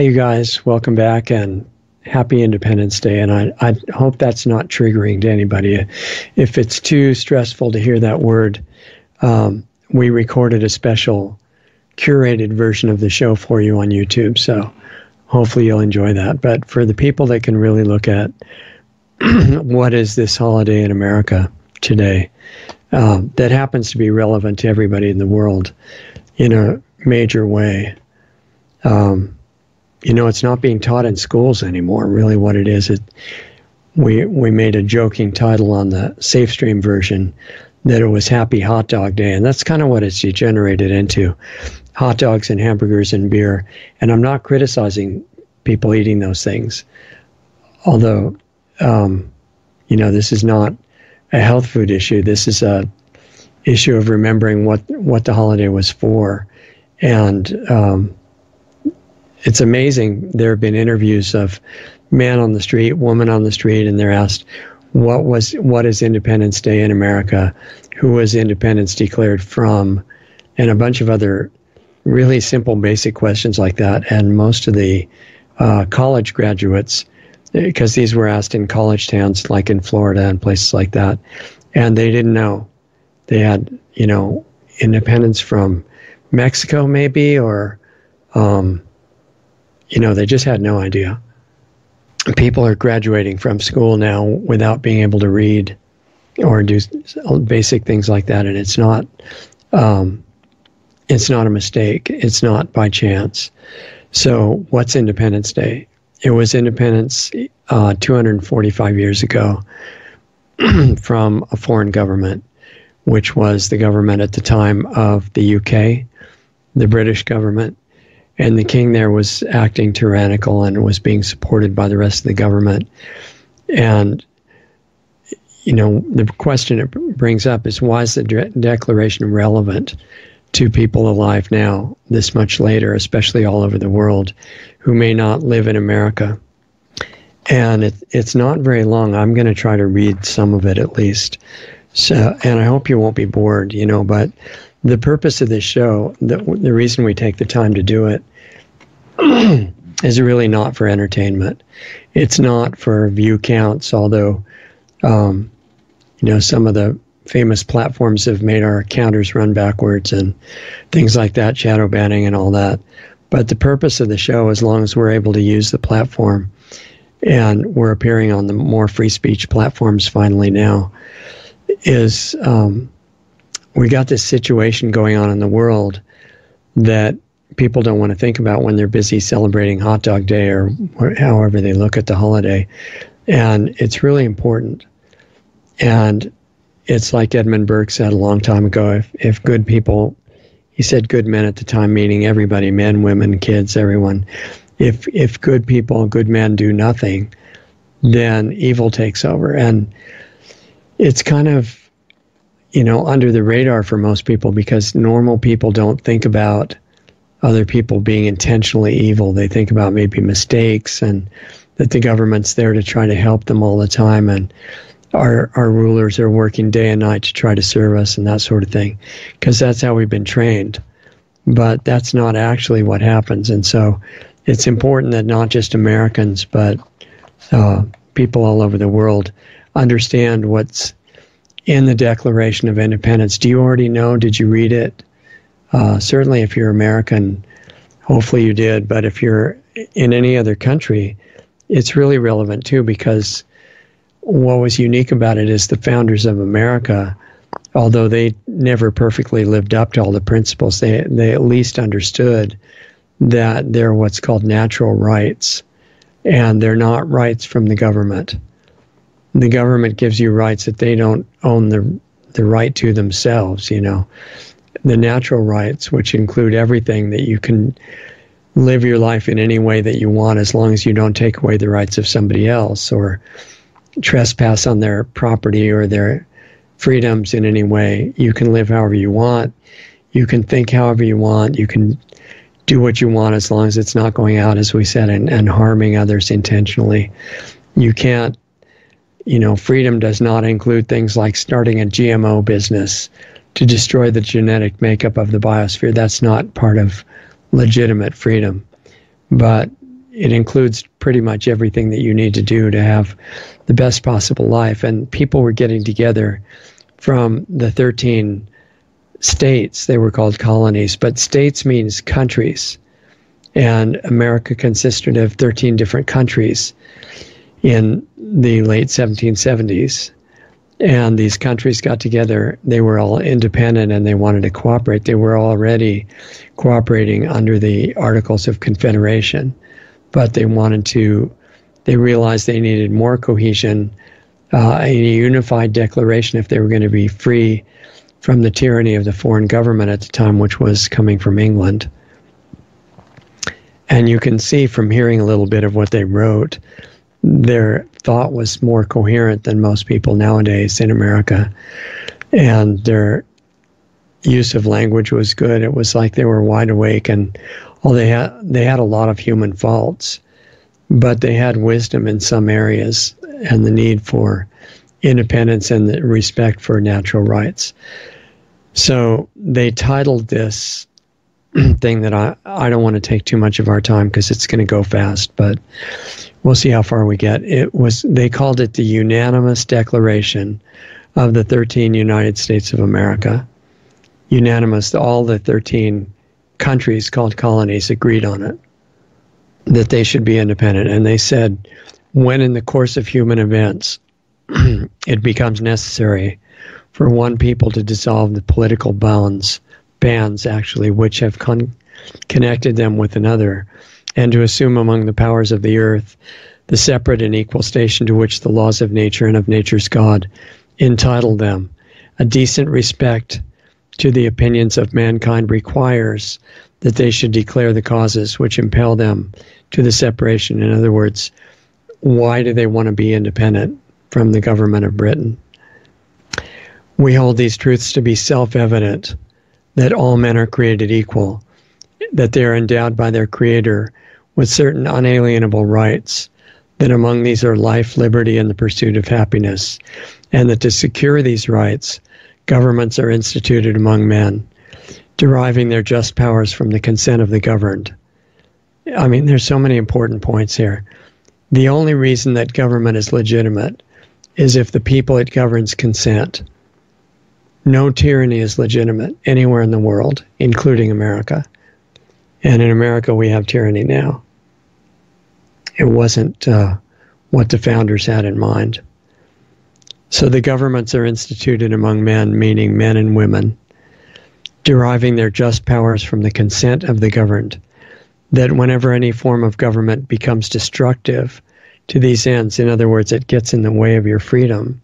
Hi, you guys. Welcome back and happy Independence Day. And I, I hope that's not triggering to anybody. If it's too stressful to hear that word, um, we recorded a special curated version of the show for you on YouTube. So hopefully you'll enjoy that. But for the people that can really look at what is this holiday in America today, uh, that happens to be relevant to everybody in the world in a major way. Um, you know, it's not being taught in schools anymore. Really, what it is, it we we made a joking title on the SafeStream version that it was Happy Hot Dog Day, and that's kind of what it's degenerated into: hot dogs and hamburgers and beer. And I'm not criticizing people eating those things, although, um, you know, this is not a health food issue. This is a issue of remembering what what the holiday was for, and um, it's amazing. There have been interviews of man on the street, woman on the street, and they're asked, "What was what is Independence Day in America? Who was independence declared from?" And a bunch of other really simple, basic questions like that. And most of the uh, college graduates, because these were asked in college towns like in Florida and places like that, and they didn't know. They had, you know, independence from Mexico, maybe, or um, you know, they just had no idea. People are graduating from school now without being able to read or do basic things like that, and it's not, um, it's not a mistake. It's not by chance. So, what's Independence Day? It was independence uh, 245 years ago from a foreign government, which was the government at the time of the UK, the British government, and the king there was acting tyrannical and was being supported by the rest of the government. And you know, the question it brings up is why is the de- declaration relevant to people alive now, this much later, especially all over the world, who may not live in America? And it, it's not very long. I'm going to try to read some of it at least. So, and I hope you won't be bored, you know, but the purpose of this show, the, the reason we take the time to do it, is really not for entertainment. It's not for view counts, although, um, you know, some of the famous platforms have made our counters run backwards and things like that, shadow banning and all that. But the purpose of the show, as long as we're able to use the platform, and we're appearing on the more free speech platforms finally now, is um, we got this situation going on in the world that people don't want to think about when they're busy celebrating Hot Dog Day or however they look at the holiday. And it's really important. And it's like Edmund Burke said a long time ago if, if good people, he said good men at the time, meaning everybody men, women, kids, everyone. If, if good people, good men do nothing, then evil takes over. And it's kind of you know, under the radar for most people because normal people don't think about other people being intentionally evil. They think about maybe mistakes and that the government's there to try to help them all the time and our our rulers are working day and night to try to serve us and that sort of thing because that's how we've been trained. But that's not actually what happens and so it's important that not just Americans but uh, people all over the world understand what's in the Declaration of Independence. Do you already know? Did you read it? Uh, certainly, if you're American, hopefully you did. But if you're in any other country, it's really relevant too because what was unique about it is the founders of America, although they never perfectly lived up to all the principles, they they at least understood that they're what's called natural rights, and they're not rights from the government the government gives you rights that they don't own the the right to themselves. You know, the natural rights, which include everything that you can live your life in any way that you want, as long as you don't take away the rights of somebody else or trespass on their property or their freedoms in any way. You can live however you want. You can think however you want. You can do what you want as long as it's not going out, as we said, and, and harming others intentionally. You can't you know, freedom does not include things like starting a GMO business to destroy the genetic makeup of the biosphere. That's not part of legitimate freedom. But it includes pretty much everything that you need to do to have the best possible life. And people were getting together from the 13 states. They were called colonies, but states means countries. And America consisted of 13 different countries in the late 1770s. And these countries got together. They were all independent and they wanted to cooperate. They were already cooperating under the Articles of Confederation, but they wanted to, they realized they needed more cohesion, uh, a unified declaration if they were going to be free from the tyranny of the foreign government at the time, which was coming from England. And you can see from hearing a little bit of what they wrote their thought was more coherent than most people nowadays in America. And their use of language was good. It was like they were wide awake and all they had they had a lot of human faults, but they had wisdom in some areas and the need for independence and the respect for natural rights. So they titled this thing that I, I don't want to take too much of our time because it's going to go fast, but we'll see how far we get. It was they called it the unanimous declaration of the 13 United States of America. Unanimous, all the 13 countries called colonies agreed on it that they should be independent. And they said, when in the course of human events it becomes necessary for one people to dissolve the political bonds, bands actually, which have con- connected them with another, and to assume among the powers of the earth the separate and equal station to which the laws of nature and of nature's God entitle them. A decent respect to the opinions of mankind requires that they should declare the causes which impel them to the separation. In other words, why do they want to be independent from the government of Britain? We hold these truths to be self evident that all men are created equal, that they are endowed by their Creator with certain unalienable rights, that among these are life, liberty, and the pursuit of happiness, and that to secure these rights, governments are instituted among men, deriving their just powers from the consent of the governed. I mean, there's so many important points here. The only reason that government is legitimate is if the people it governs consent. No tyranny is legitimate anywhere in the world, including America. And in America, we have tyranny now. It wasn't uh, what the founders had in mind. So the governments are instituted among men, meaning men and women, deriving their just powers from the consent of the governed. That whenever any form of government becomes destructive to these ends, in other words, it gets in the way of your freedom,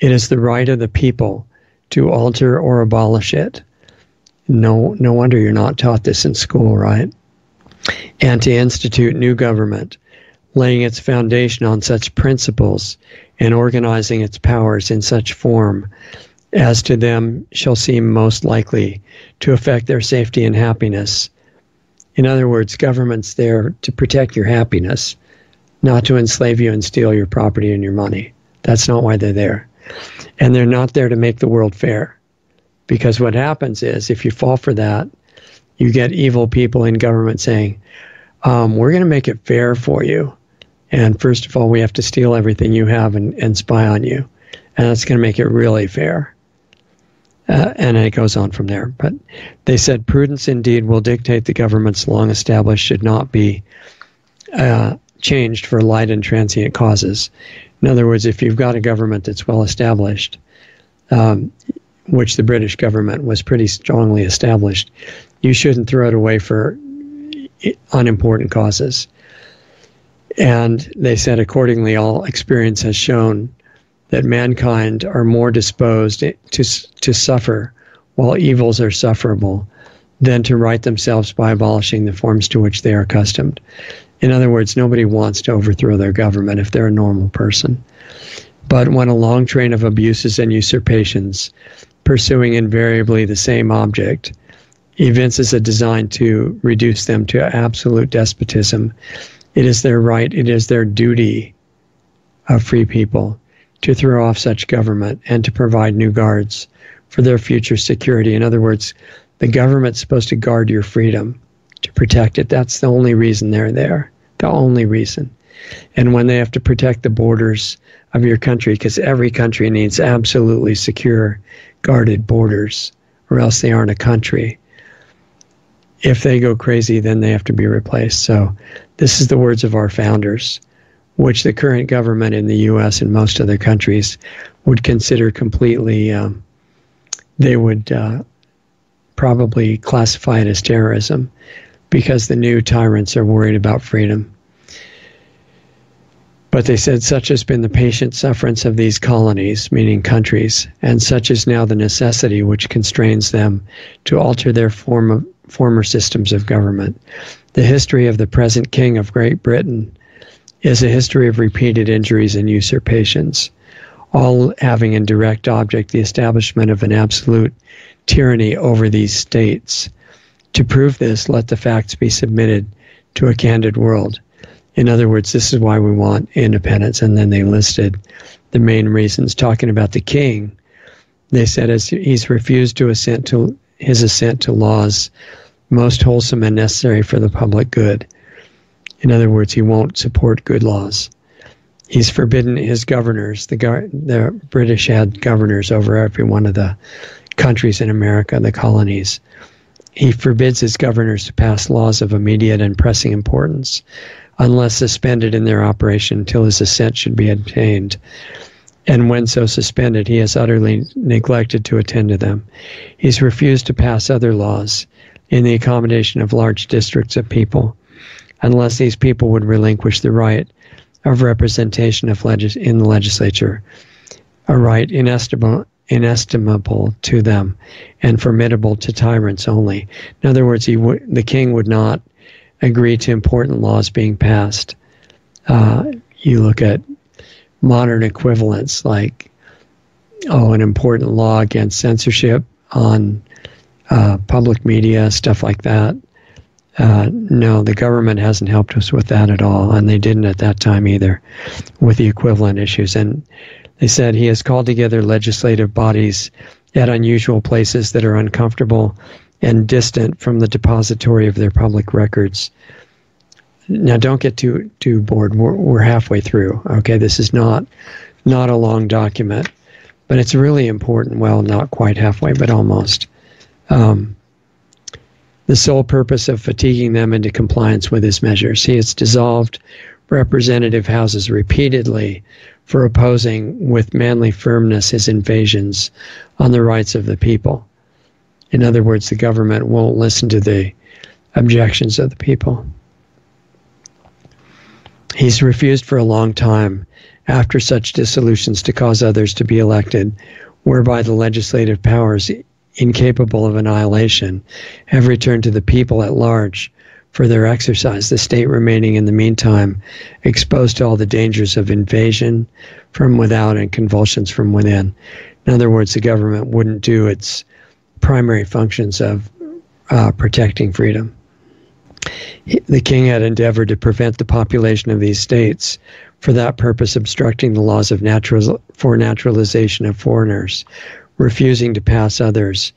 it is the right of the people to alter or abolish it no, no wonder you're not taught this in school, right? And to institute new government, laying its foundation on such principles and organizing its powers in such form as to them shall seem most likely to affect their safety and happiness. In other words, government's there to protect your happiness, not to enslave you and steal your property and your money. That's not why they're there. And they're not there to make the world fair. Because what happens is if you fall for that, you get evil people in government saying, um, we're going to make it fair for you. And first of all, we have to steal everything you have and, and spy on you. And that's going to make it really fair. Uh, and it goes on from there. But they said prudence indeed will dictate the government's long established should not be uh, changed for light and transient causes. In other words, if you've got a government that's well established, um, which the British government was pretty strongly established, you shouldn't throw it away for unimportant causes. And they said, accordingly, all experience has shown that mankind are more disposed to, to suffer while evils are sufferable than to right themselves by abolishing the forms to which they are accustomed. In other words, nobody wants to overthrow their government if they're a normal person. But when a long train of abuses and usurpations pursuing invariably the same object, evinces a design to reduce them to absolute despotism. It is their right, it is their duty of free people to throw off such government and to provide new guards for their future security. In other words, the government's supposed to guard your freedom, to protect it. That's the only reason they're there. The only reason. And when they have to protect the borders of your country, because every country needs absolutely secure, guarded borders, or else they aren't a country. If they go crazy, then they have to be replaced. So, this is the words of our founders, which the current government in the U.S. and most other countries would consider completely, um, they would uh, probably classify it as terrorism because the new tyrants are worried about freedom. But they said, such has been the patient sufferance of these colonies, meaning countries, and such is now the necessity which constrains them to alter their form of, former systems of government. The history of the present King of Great Britain is a history of repeated injuries and usurpations, all having in direct object the establishment of an absolute tyranny over these states. To prove this, let the facts be submitted to a candid world. In other words, this is why we want independence. And then they listed the main reasons. Talking about the king, they said as he's refused to assent to his assent to laws most wholesome and necessary for the public good. In other words, he won't support good laws. He's forbidden his governors. The, the British had governors over every one of the countries in America, the colonies. He forbids his governors to pass laws of immediate and pressing importance unless suspended in their operation until his assent should be obtained. And when so suspended, he has utterly neglected to attend to them. He's refused to pass other laws in the accommodation of large districts of people, unless these people would relinquish the right of representation of legis- in the legislature, a right inestimable, inestimable to them and formidable to tyrants only. In other words, he w- the king would not agree to important laws being passed. Uh, you look at modern equivalents like, oh, an important law against censorship on uh, public media, stuff like that. Uh, no, the government hasn't helped us with that at all, and they didn't at that time either with the equivalent issues. And they said he has called together legislative bodies at unusual places that are uncomfortable and distant from the depository of their public records. Now, don't get too too bored. We're, we're halfway through. Okay, this is not not a long document, but it's really important. Well, not quite halfway, but almost. Um, the sole purpose of fatiguing them into compliance with his measures. He has dissolved representative houses repeatedly for opposing with manly firmness his invasions on the rights of the people. In other words, the government won't listen to the objections of the people. He's refused for a long time after such dissolutions to cause others to be elected, whereby the legislative powers, incapable of annihilation, have returned to the people at large for their exercise, the state remaining in the meantime exposed to all the dangers of invasion from without and convulsions from within. In other words, the government wouldn't do its primary functions of uh, protecting freedom. The king had endeavored to prevent the population of these states, for that purpose, obstructing the laws of natural for naturalization of foreigners, refusing to pass others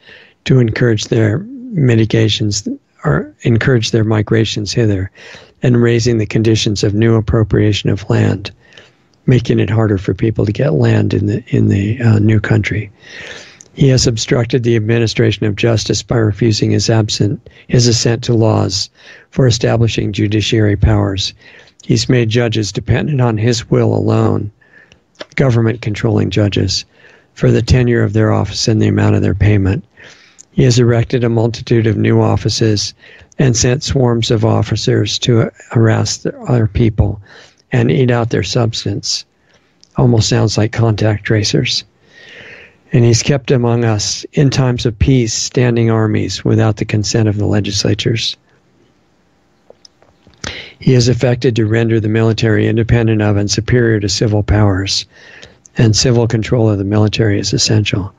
to encourage their mitigations or encourage their migrations hither, and raising the conditions of new appropriation of land, making it harder for people to get land in the in the uh, new country. He has obstructed the administration of justice by refusing his absent his assent to laws for establishing judiciary powers. He's made judges dependent on his will alone, government controlling judges, for the tenure of their office and the amount of their payment. He has erected a multitude of new offices and sent swarms of officers to harass other people and eat out their substance. Almost sounds like contact tracers. And he's kept among us in times of peace standing armies without the consent of the legislatures. He has affected to render the military independent of and superior to civil powers, and civil control of the military is essential.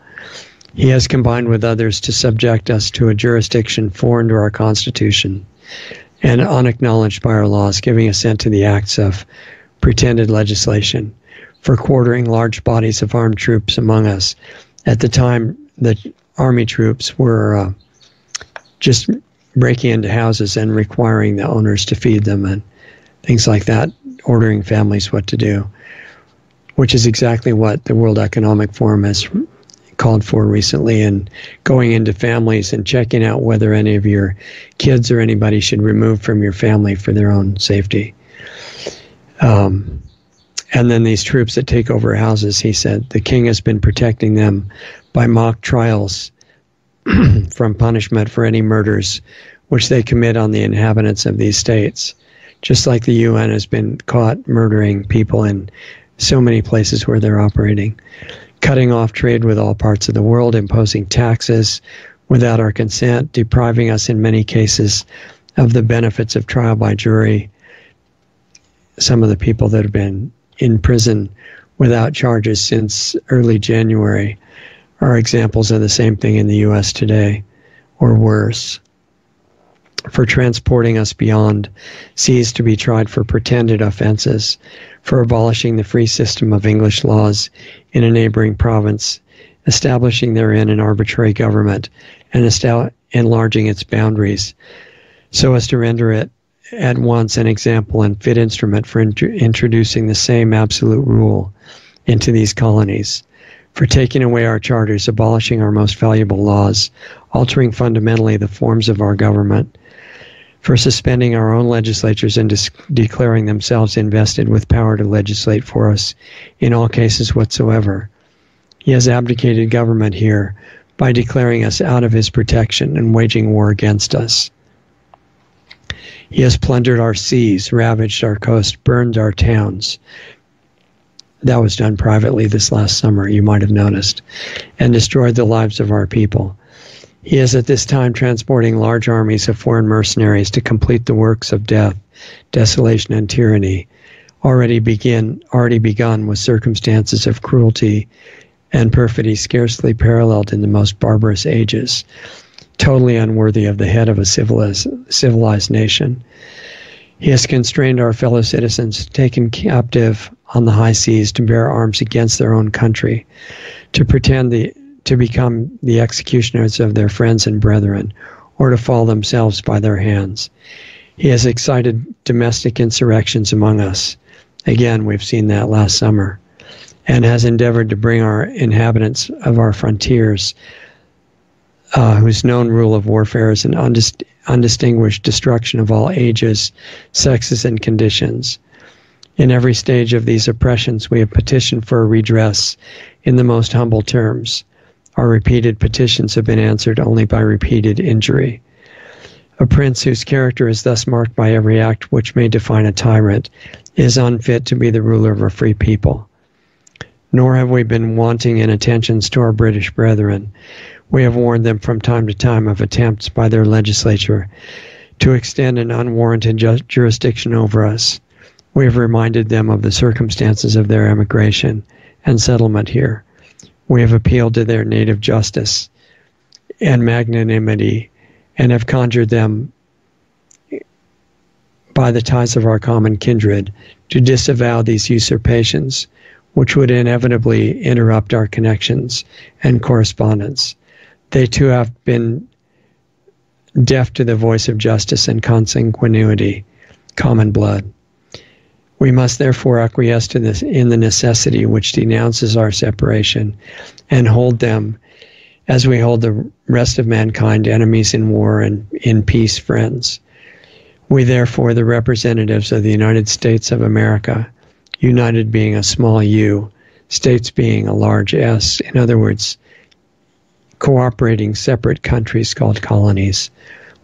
He has combined with others to subject us to a jurisdiction foreign to our Constitution and unacknowledged by our laws, giving assent to the acts of pretended legislation for quartering large bodies of armed troops among us. At the time, the army troops were uh, just breaking into houses and requiring the owners to feed them and things like that, ordering families what to do, which is exactly what the World Economic Forum has called for recently, and going into families and checking out whether any of your kids or anybody should remove from your family for their own safety. Um, and then these troops that take over houses, he said, the king has been protecting them by mock trials from punishment for any murders which they commit on the inhabitants of these states. Just like the UN has been caught murdering people in so many places where they're operating, cutting off trade with all parts of the world, imposing taxes without our consent, depriving us in many cases of the benefits of trial by jury. Some of the people that have been in prison without charges since early January are examples of the same thing in the U.S. today, or worse. For transporting us beyond seas to be tried for pretended offenses, for abolishing the free system of English laws in a neighboring province, establishing therein an arbitrary government, and enlarging its boundaries, so as to render it at once an example and fit instrument for int- introducing the same absolute rule into these colonies, for taking away our charters, abolishing our most valuable laws, altering fundamentally the forms of our government, for suspending our own legislatures and dis- declaring themselves invested with power to legislate for us in all cases whatsoever. He has abdicated government here by declaring us out of his protection and waging war against us. He has plundered our seas, ravaged our coast, burned our towns. That was done privately this last summer, you might have noticed, and destroyed the lives of our people. He is at this time transporting large armies of foreign mercenaries to complete the works of death, desolation, and tyranny, already begin already begun with circumstances of cruelty and perfidy scarcely paralleled in the most barbarous ages totally unworthy of the head of a civilized, civilized nation. He has constrained our fellow citizens, taken captive on the high seas to bear arms against their own country, to pretend the, to become the executioners of their friends and brethren, or to fall themselves by their hands. He has excited domestic insurrections among us. Again, we've seen that last summer, and has endeavored to bring our inhabitants of our frontiers uh, whose known rule of warfare is an undist- undistinguished destruction of all ages, sexes, and conditions. In every stage of these oppressions, we have petitioned for redress in the most humble terms. Our repeated petitions have been answered only by repeated injury. A prince whose character is thus marked by every act which may define a tyrant is unfit to be the ruler of a free people. Nor have we been wanting in attentions to our British brethren. We have warned them from time to time of attempts by their legislature to extend an unwarranted ju- jurisdiction over us. We have reminded them of the circumstances of their emigration and settlement here. We have appealed to their native justice and magnanimity and have conjured them by the ties of our common kindred to disavow these usurpations, which would inevitably interrupt our connections and correspondence they too have been deaf to the voice of justice and consanguinity, common blood. We must therefore acquiesce to this in the necessity which denounces our separation and hold them as we hold the rest of mankind enemies in war and in peace friends. We therefore, the representatives of the United States of America, united being a small u, states being a large s, in other words, cooperating separate countries called colonies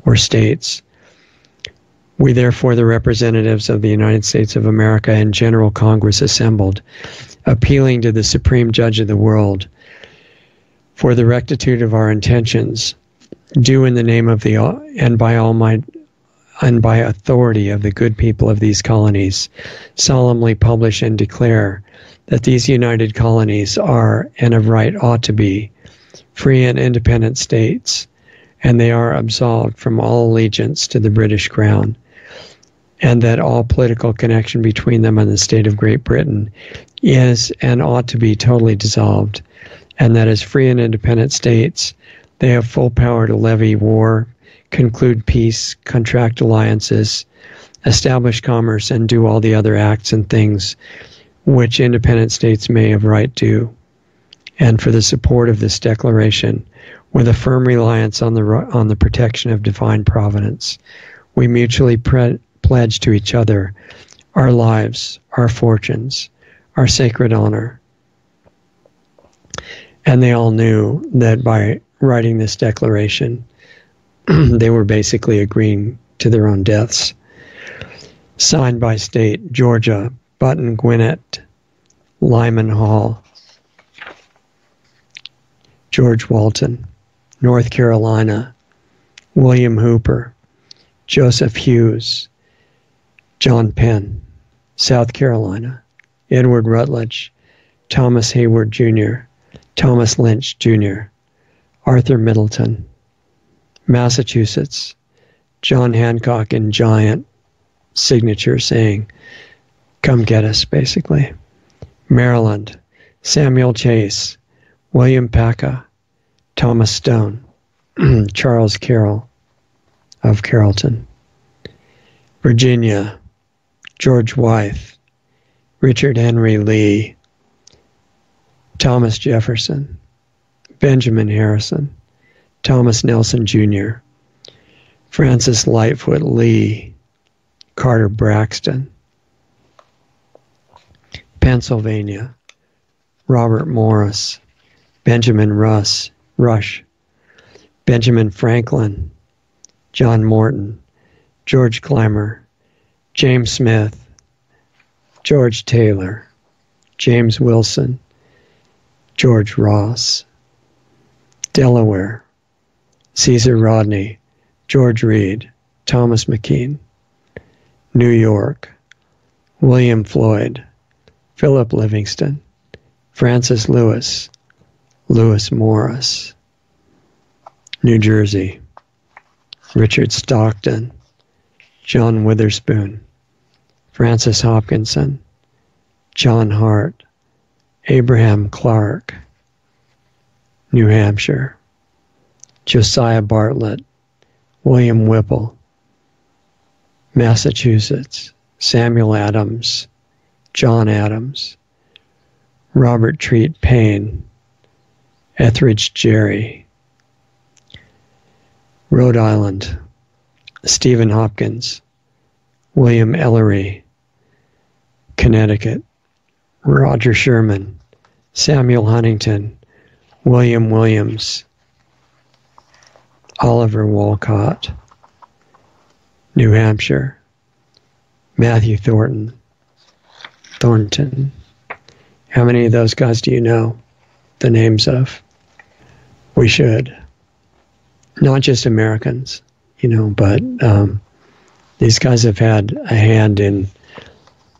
or states. We, therefore, the representatives of the United States of America and General Congress assembled, appealing to the Supreme Judge of the world for the rectitude of our intentions, do in the name of the and by all my and by authority of the good people of these colonies, solemnly publish and declare that these united colonies are and of right ought to be free and independent states, and they are absolved from all allegiance to the British Crown, and that all political connection between them and the state of Great Britain is and ought to be totally dissolved, and that as free and independent states, they have full power to levy war, conclude peace, contract alliances, establish commerce, and do all the other acts and things which independent states may of right do, and for the support of this declaration, with a firm reliance on the on the protection of divine providence, we mutually pre- pledge to each other our lives, our fortunes, our sacred honor. And they all knew that by writing this declaration, they were basically agreeing to their own deaths. Signed by state Georgia, Button Gwinnett, Lyman Hall, George Walton, North Carolina, William Hooper, Joseph Hewes, John Penn, South Carolina, Edward Rutledge, Thomas Heyward Jr., Thomas Lynch Jr., Arthur Middleton, Massachusetts, John Hancock in giant signature saying, Come get us, basically. Maryland, Samuel Chase, William Paca, Thomas Stone, Charles Carroll of Carrollton. Virginia, George Wythe, Richard Henry Lee, Thomas Jefferson, Benjamin Harrison, Thomas Nelson Jr., Francis Lightfoot Lee, Carter Braxton, Pennsylvania, Robert Morris, Benjamin Russ, Rush, Benjamin Franklin, John Morton, George Clemmer, James Smith, George Taylor, James Wilson, George Ross, Delaware, Caesar Rodney, George Read, Thomas McKean, New York, William Floyd, Philip Livingston, Francis Lewis, Lewis Morris, New Jersey, Richard Stockton, John Witherspoon, Francis Hopkinson, John Hart, Abraham Clark, New Hampshire, Josiah Bartlett, William Whipple, Massachusetts, Samuel Adams, John Adams, Robert Treat Paine, Elbridge Gerry, Rhode Island, Stephen Hopkins, William Ellery, Connecticut, Roger Sherman, Samuel Huntington, William Williams, Oliver Wolcott, New Hampshire, Matthew Thornton, Thornton. How many of those guys do you know the names of? We should. Not just Americans you know, but um, these guys have had a hand in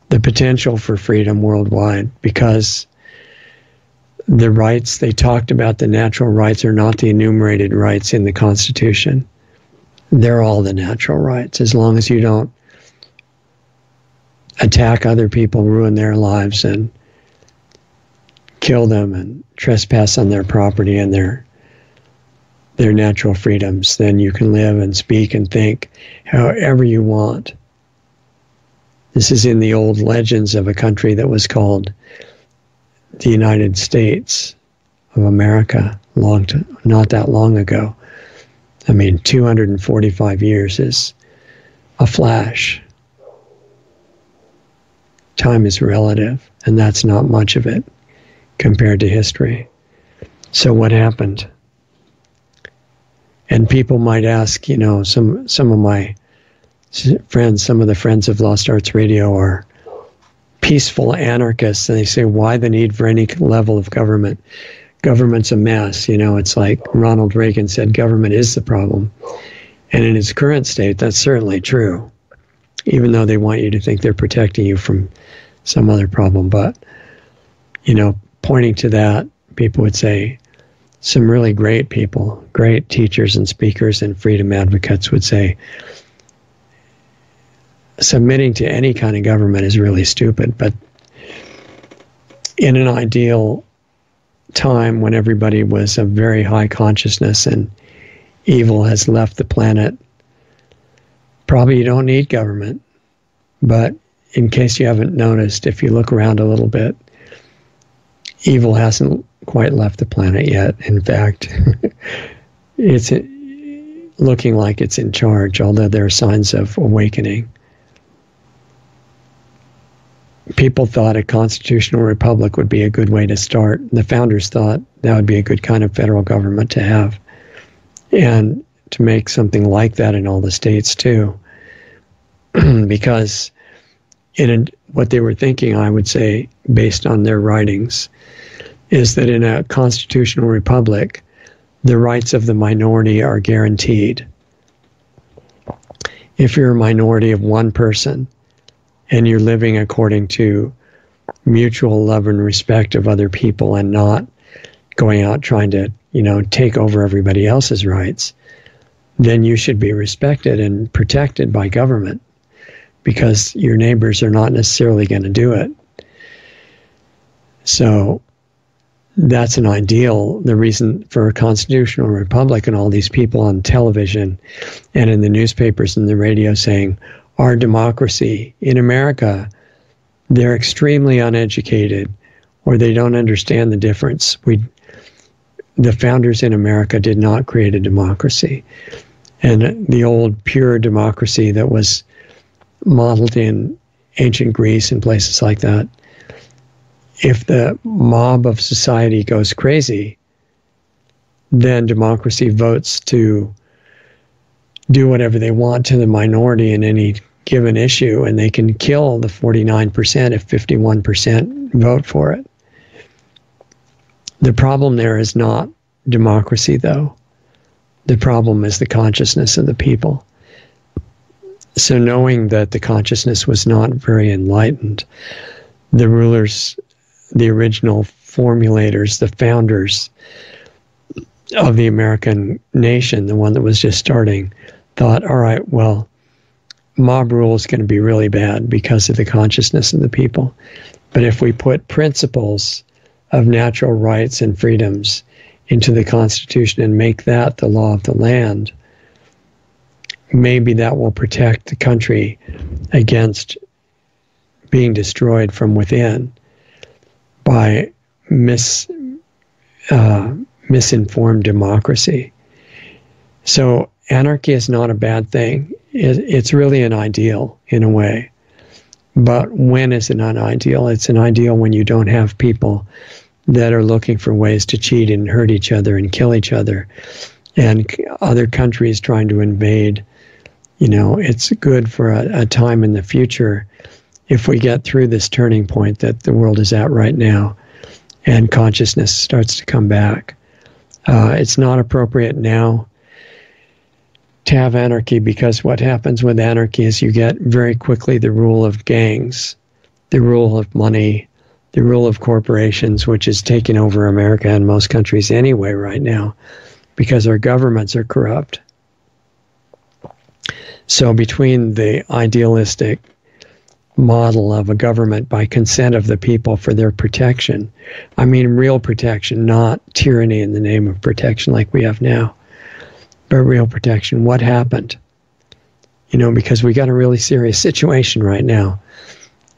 the potential for freedom worldwide because the rights they talked about, the natural rights, are not the enumerated rights in the Constitution. They're all the natural rights as long as you don't attack other people, ruin their lives, and kill them and trespass on their property and their their natural freedoms, then you can live and speak and think however you want. This is in the old legends of a country that was called the United States of America long to, not that long ago. I mean, 245 years is a flash. Time is relative, and that's not much of it compared to history. So, what happened? and people might ask, you know, some some of my friends, some of the friends of Lost Arts Radio are peaceful anarchists, and they say, why the need for any level of government? Government's a mess. You know, it's like Ronald Reagan said, government is the problem. And in its current state, that's certainly true, even though they want you to think they're protecting you from some other problem. But, you know, pointing to that, people would say, some really great people, great teachers and speakers and freedom advocates would say submitting to any kind of government is really stupid. But in an ideal time when everybody was of very high consciousness and evil has left the planet, probably you don't need government. But in case you haven't noticed, if you look around a little bit, evil hasn't quite left the planet yet. In fact, it's looking like it's in charge, although there are signs of awakening. People thought a constitutional republic would be a good way to start. The founders thought that would be a good kind of federal government to have. And to make something like that in all the states too. because in a, what they were thinking, I would say, based on their writings, is that in a constitutional republic, the rights of the minority are guaranteed. If you're a minority of one person and you're living according to mutual love and respect of other people and not going out trying to, you know, take over everybody else's rights, then you should be respected and protected by government because your neighbors are not necessarily going to do it. So that's an ideal. The reason for a constitutional republic and all these people on television and in the newspapers and the radio saying, our democracy in America, they're extremely uneducated or they don't understand the difference. We, the founders in America did not create a democracy and the old pure democracy that was modeled in ancient Greece and places like that. If the mob of society goes crazy, then democracy votes to do whatever they want to the minority in any given issue, and they can kill the 49% if 51% vote for it. The problem there is not democracy, though. The problem is the consciousness of the people. So, knowing that the consciousness was not very enlightened, the rulers, the original formulators, the founders of the American nation, the one that was just starting, thought, all right, well, mob rule is going to be really bad because of the consciousness of the people. But if we put principles of natural rights and freedoms into the Constitution and make that the law of the land, maybe that will protect the country against being destroyed from within by mis, uh, misinformed democracy. So, anarchy is not a bad thing. It, it's really an ideal in a way. But when is it an ideal? It's an ideal when you don't have people that are looking for ways to cheat and hurt each other and kill each other, and other countries trying to invade. You know, it's good for a, a time in the future if we get through this turning point that the world is at right now and consciousness starts to come back. Uh, it's not appropriate now to have anarchy because what happens with anarchy is you get very quickly the rule of gangs, the rule of money, the rule of corporations, which is taking over America and most countries anyway right now, because our governments are corrupt. So, between the idealistic model of a government by consent of the people for their protection, I mean real protection, not tyranny in the name of protection like we have now, but real protection. What happened? You know, because we got a really serious situation right now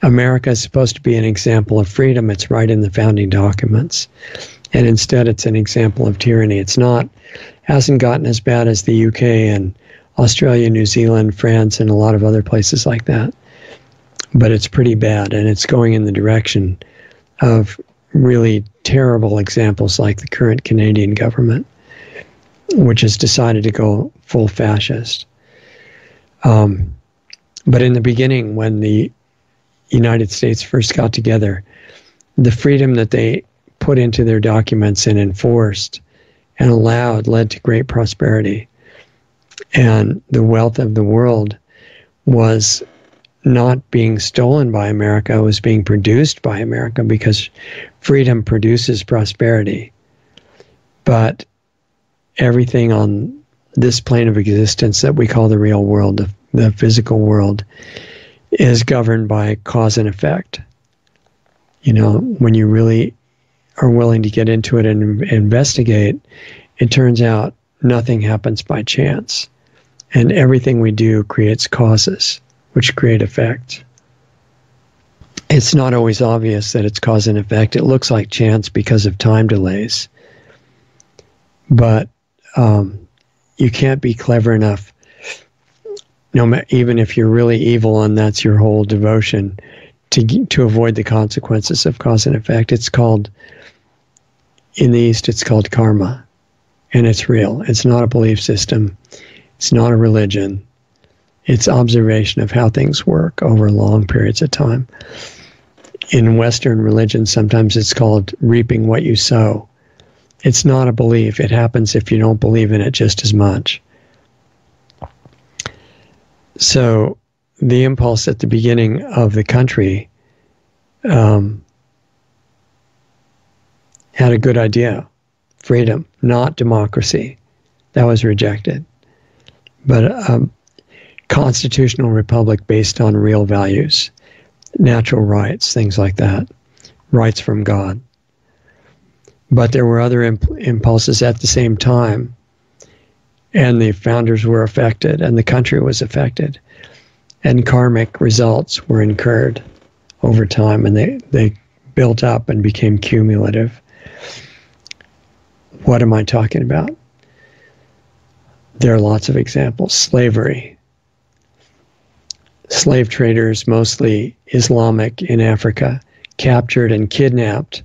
America is supposed to be an example of freedom. It's right in the founding documents. And instead, it's an example of tyranny. It's not, hasn't gotten as bad as the UK and Australia, New Zealand, France, and a lot of other places like that. But it's pretty bad, and it's going in the direction of really terrible examples like the current Canadian government, which has decided to go full fascist. Um, but in the beginning, when the United States first got together, the freedom that they put into their documents and enforced and allowed led to great prosperity. And the wealth of the world was not being stolen by America, it was being produced by America because freedom produces prosperity. But everything on this plane of existence that we call the real world, the, the physical world, is governed by cause and effect. You know, when you really are willing to get into it and investigate, it turns out nothing happens by chance. And everything we do creates causes, which create effects. it's not always obvious that it's cause and effect. It looks like chance because of time delays. But um, you can't be clever enough, no, even if you're really evil and that's your whole devotion, to to avoid the consequences of cause and effect. It's called in the East. It's called karma, and it's real. It's not a belief system. It's not a religion. It's observation of how things work over long periods of time. In Western religion, sometimes it's called reaping what you sow. It's not a belief. It happens if you don't believe in it just as much. So the impulse at the beginning of the country um, had a good idea freedom, not democracy. That was rejected. But a um, constitutional republic based on real values, natural rights, things like that, rights from God. But there were other imp- impulses at the same time, and the founders were affected, and the country was affected and karmic results were incurred over time and they, they built up and became cumulative. What am I talking about? There are lots of examples. Slavery. Slave traders, mostly Islamic in Africa, captured and kidnapped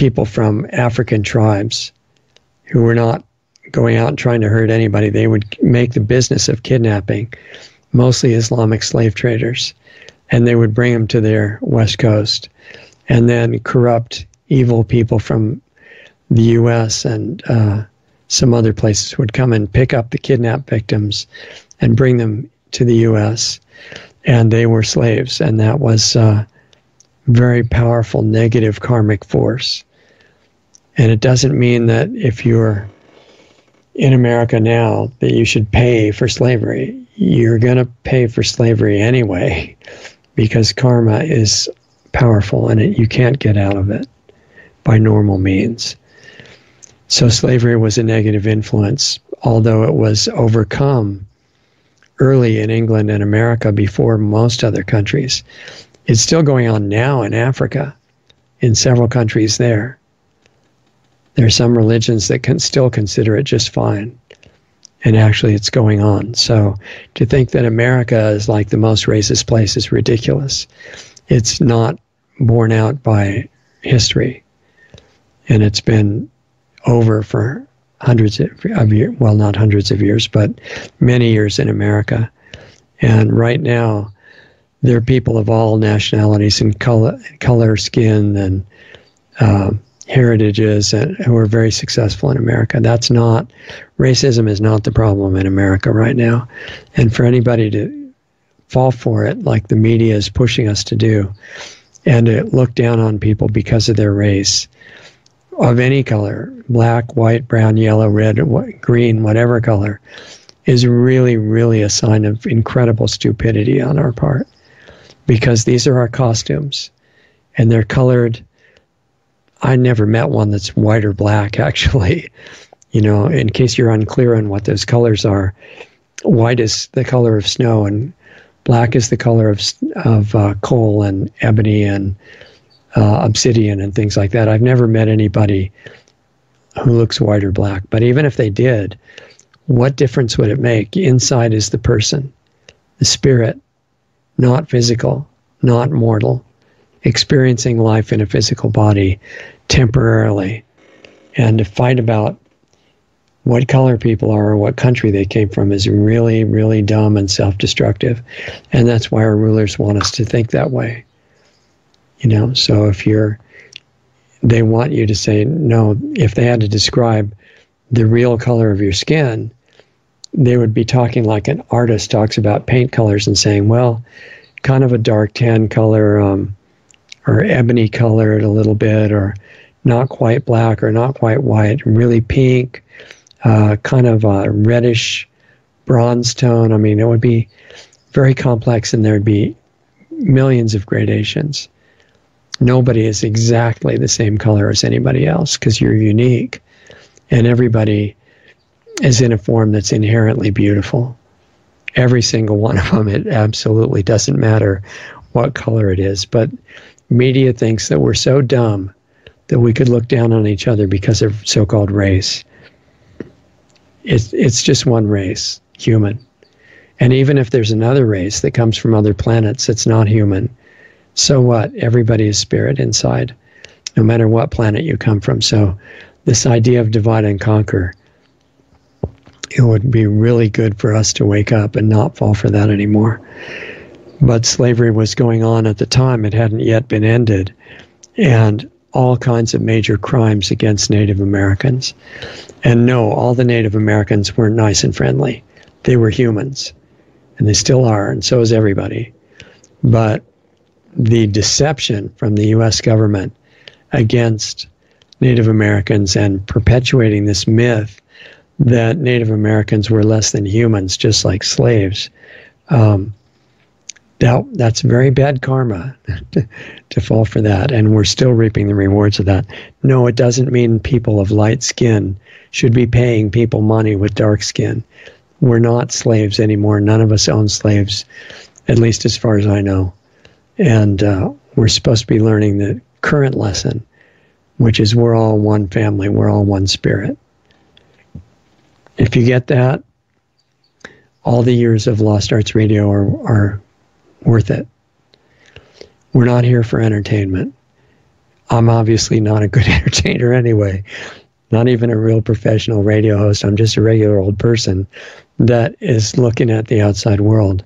people from African tribes who were not going out and trying to hurt anybody. They would make the business of kidnapping mostly Islamic slave traders, and they would bring them to their west coast, and then corrupt, evil people from the U.S. and uh, some other places would come and pick up the kidnapped victims and bring them to the U.S. And they were slaves, and that was a uh, very powerful negative karmic force. And it doesn't mean that if you're in America now that you should pay for slavery you're going to pay for slavery anyway because karma is powerful and it, you can't get out of it by normal means. So slavery was a negative influence, although it was overcome early in England and America before most other countries. It's still going on now in Africa, in several countries there. There are some religions that can still consider it just fine and actually it's going on. So to think that America is like the most racist place is ridiculous. It's not borne out by history, and it's been over for hundreds of years. Well, not hundreds of years, but many years in America. And right now, there are people of all nationalities and color, color skin, and uh, heritages and who are very successful in America. That's not racism is not the problem in America right now. And for anybody to fall for it like the media is pushing us to do and to look down on people because of their race of any color, black, white, brown, yellow, red, green, whatever color, is really, really a sign of incredible stupidity on our part because these are our costumes and they're colored I never met one that's white or black, actually. You know, in case you're unclear on what those colors are, white is the color of snow, and black is the color of of uh, coal and ebony and uh, obsidian and things like that. I've never met anybody who looks white or black, but even if they did, what difference would it make? Inside is the person, the spirit, not physical, not mortal experiencing life in a physical body temporarily. And to fight about what color people are or what country they came from is really, really dumb and self destructive. And that's why our rulers want us to think that way. You know, so if you're, they want you to say, no, if they had to describe the real color of your skin, they would be talking like an artist talks about paint colors and saying, well, kind of a dark tan color, um, or ebony colored a little bit, or not quite black or not quite white, really pink, uh, kind of a reddish bronze tone. I mean, it would be very complex and there'd be millions of gradations. Nobody is exactly the same color as anybody else because you're unique. And everybody is in a form that's inherently beautiful. Every single one of them, it absolutely doesn't matter what color it is, but media thinks that we're so dumb that we could look down on each other because of so-called race. It's it's just one race, human. And even if there's another race that comes from other planets that's not human, so what? Everybody is spirit inside, no matter what planet you come from. So this idea of divide and conquer, it would be really good for us to wake up and not fall for that anymore. But slavery was going on at the time, it hadn't yet been ended. And all kinds of major crimes against Native Americans. And no, all the Native Americans weren't nice and friendly. They were humans, and they still are, and so is everybody. But the deception from the US government against Native Americans and perpetuating this myth that Native Americans were less than humans, just like slaves. Um, that, that's very bad karma to, to fall for that, and we're still reaping the rewards of that. No, it doesn't mean people of light skin should be paying people money with dark skin. We're not slaves anymore. None of us own slaves, at least as far as I know. And uh, we're supposed to be learning the current lesson which is we're all one family, we're all one spirit. If you get that, all the years of Lost Arts Radio are, are worth it. We're not here for entertainment. I'm obviously not a good entertainer anyway, not even a real professional radio host. I'm just a regular old person that is looking at the outside world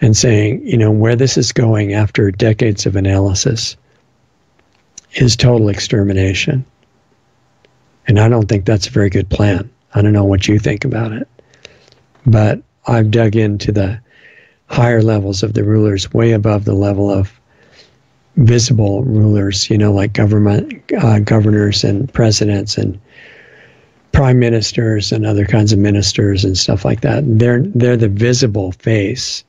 and saying, you know, where this is going after decades of analysis is total extermination. And I don't think that's a very good plan. I don't know what you think about it. But I've dug into the higher levels of the rulers, way above the level of visible rulers, you know, like government uh, governors and presidents and prime ministers and other kinds of ministers and stuff like that. They're they're the visible face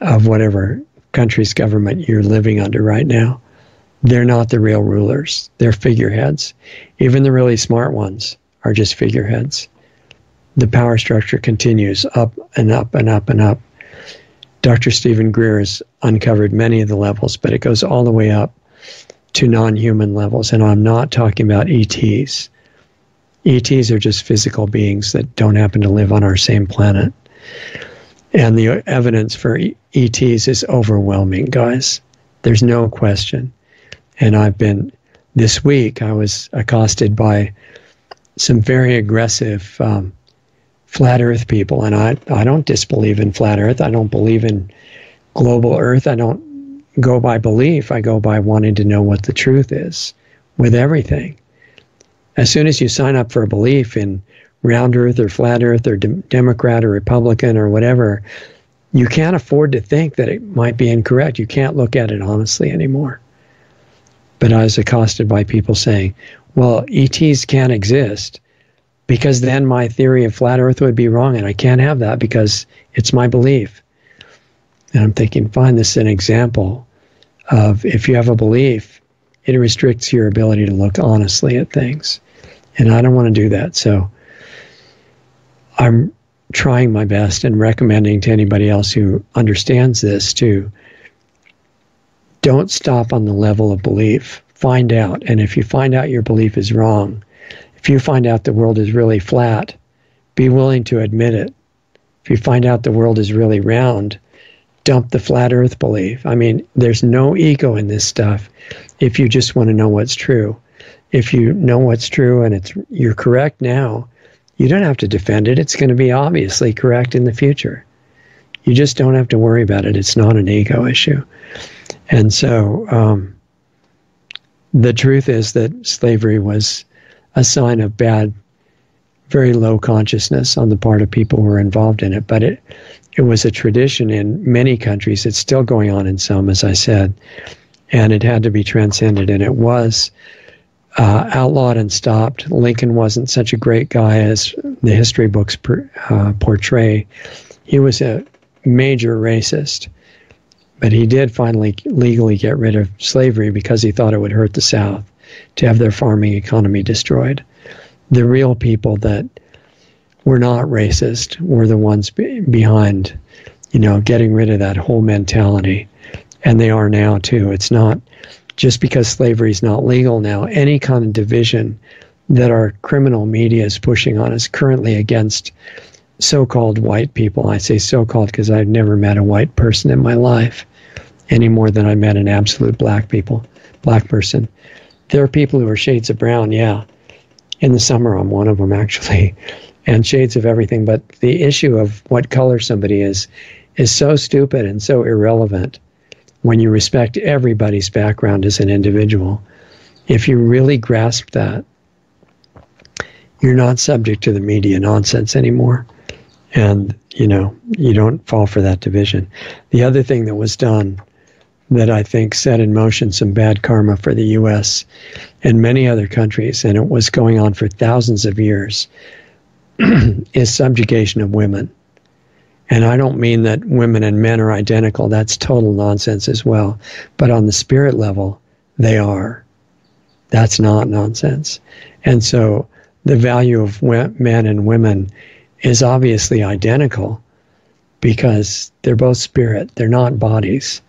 of whatever country's government you're living under right now they're not the real rulers. They're figureheads. Even the really smart ones are just figureheads. The power structure continues up and up and up and up. Dr. Steven Greer has uncovered many of the levels, but it goes all the way up to non human levels. And I'm not talking about ETs. ETs are just physical beings that don't happen to live on our same planet. And the evidence for ETs is overwhelming, guys. There's no question. And I've been, this week, I was accosted by some very aggressive um, flat earth people. And I, I don't disbelieve in flat earth. I don't believe in global earth. I don't go by belief. I go by wanting to know what the truth is with everything. As soon as you sign up for a belief in round earth or flat earth or de- Democrat or Republican or whatever, you can't afford to think that it might be incorrect. You can't look at it honestly anymore. But I was accosted by people saying, well, ETs can't exist because then my theory of flat earth would be wrong and I can't have that because it's my belief. And I'm thinking, fine, this is an example of if you have a belief, it restricts your ability to look honestly at things. And I don't want to do that. So I'm trying my best and recommending to anybody else who understands this to don't stop on the level of belief. Find out. And if you find out your belief is wrong, if you find out the world is really flat, be willing to admit it. If you find out the world is really round, dump the flat earth belief. I mean, there's no ego in this stuff if you just want to know what's true. If you know what's true and it's you're correct now, you don't have to defend it. It's going to be obviously correct in the future. You just don't have to worry about it. It's not an ego issue. And so um, the truth is that slavery was a sign of bad, very low consciousness on the part of people who were involved in it. But it, it was a tradition in many countries. It's still going on in some, as I said, and it had to be transcended. And it was uh, outlawed and stopped. Lincoln wasn't such a great guy as the history books per, uh, portray. He was a major racist. But he did finally legally get rid of slavery because he thought it would hurt the South to have their farming economy destroyed. The real people that were not racist were the ones be- behind, you know, getting rid of that whole mentality. And they are now too. It's not just because slavery is not legal now, any kind of division that our criminal media is pushing on us currently against so called white people. I say so called because I've never met a white person in my life any more than I met an absolute black people, black person. There are people who are shades of brown, yeah. In the summer, I'm one of them actually, and shades of everything. But the issue of what color somebody is is so stupid and so irrelevant when you respect everybody's background as an individual. If you really grasp that, you're not subject to the media nonsense anymore. And, you know, you don't fall for that division. The other thing that was done that I think set in motion some bad karma for the US and many other countries, and it was going on for thousands of years, is subjugation of women. And I don't mean that women and men are identical. That's total nonsense as well. But on the spirit level, they are. That's not nonsense. And so the value of men and women is obviously identical because they're both spirit, they're not bodies.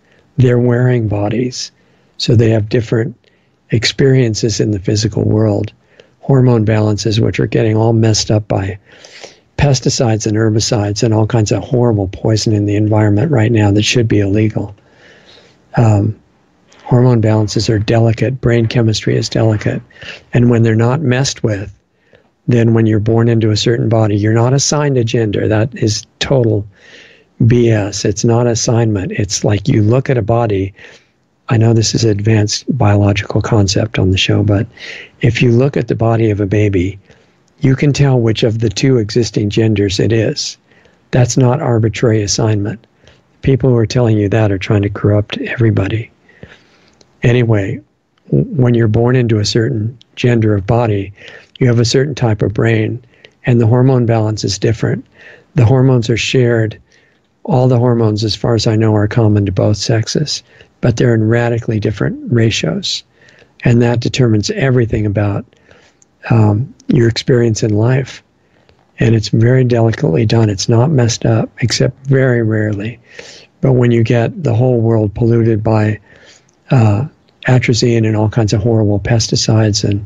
They're wearing bodies. So they have different experiences in the physical world. Hormone balances, which are getting all messed up by pesticides and herbicides and all kinds of horrible poison in the environment right now that should be illegal. Um, hormone balances are delicate, brain chemistry is delicate. And when they're not messed with, then when you're born into a certain body, you're not assigned a gender. That is total BS. It's not assignment. It's like you look at a body. I know this is an advanced biological concept on the show, but if you look at the body of a baby, you can tell which of the two existing genders it is. That's not arbitrary assignment. People who are telling you that are trying to corrupt everybody. Anyway, when you're born into a certain gender of body, you have a certain type of brain, and the hormone balance is different. The hormones are shared. All the hormones, as far as I know, are common to both sexes, but they're in radically different ratios. And that determines everything about um, your experience in life. And it's very delicately done. It's not messed up, except very rarely. But when you get the whole world polluted by uh, atrazine and all kinds of horrible pesticides and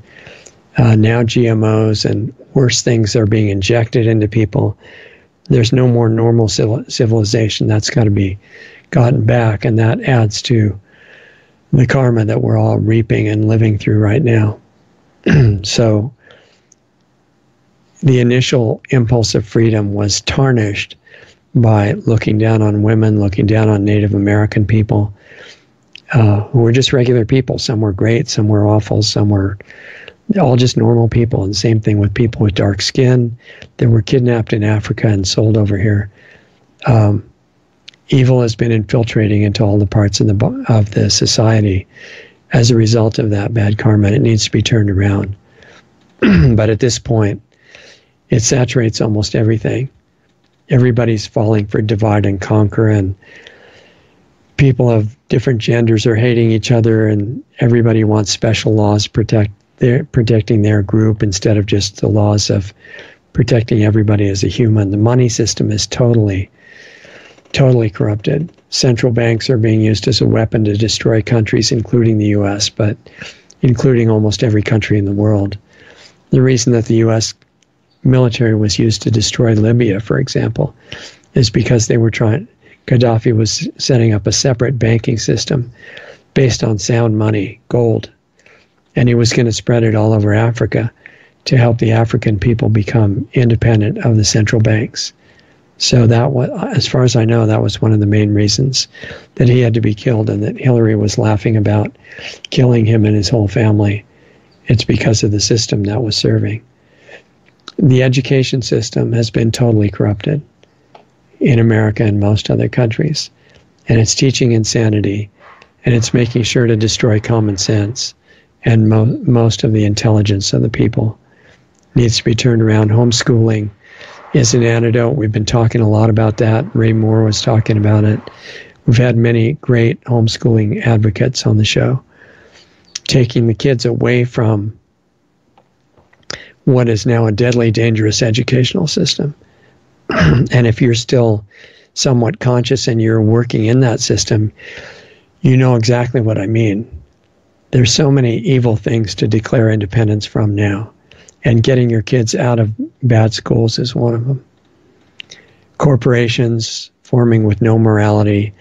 uh, now GMOs and worse things are being injected into people. There's no more normal civil- civilization. That's got to be gotten back, and that adds to the karma that we're all reaping and living through right now. so the initial impulse of freedom was tarnished by looking down on women, looking down on Native American people, uh, who were just regular people. Some were great, some were awful, some were all just normal people. And same thing with people with dark skin that were kidnapped in Africa and sold over here. Um, evil has been infiltrating into all the parts of the of the society as a result of that bad karma. It needs to be turned around. but at this point, it saturates almost everything. Everybody's falling for divide and conquer, and people of different genders are hating each other, and everybody wants special laws protect their protecting their group instead of just the laws of protecting everybody as a human. The money system is totally, totally corrupted. Central banks are being used as a weapon to destroy countries, including the U.S., but including almost every country in the world. The reason that the U.S. military was used to destroy Libya, for example, is because they were trying. Gaddafi was setting up a separate banking system based on sound money, gold, and he was going to spread it all over Africa to help the African people become independent of the central banks. So that was, as far as I know, that was one of the main reasons that he had to be killed, and that Hillary was laughing about killing him and his whole family. It's because of the system that was serving. The education system has been totally corrupted in America and most other countries, and it's teaching insanity, and it's making sure to destroy common sense and mo- most of the intelligence of the people needs to be turned around. Homeschooling is an antidote. We've been talking a lot about that. Ray Moore was talking about it. We've had many great homeschooling advocates on the show, taking the kids away from what is now a deadly dangerous educational system. and if you're still somewhat conscious and you're working in that system, you know exactly what I mean. There's so many evil things to declare independence from now, and getting your kids out of bad schools is one of them. Corporations forming with no morality,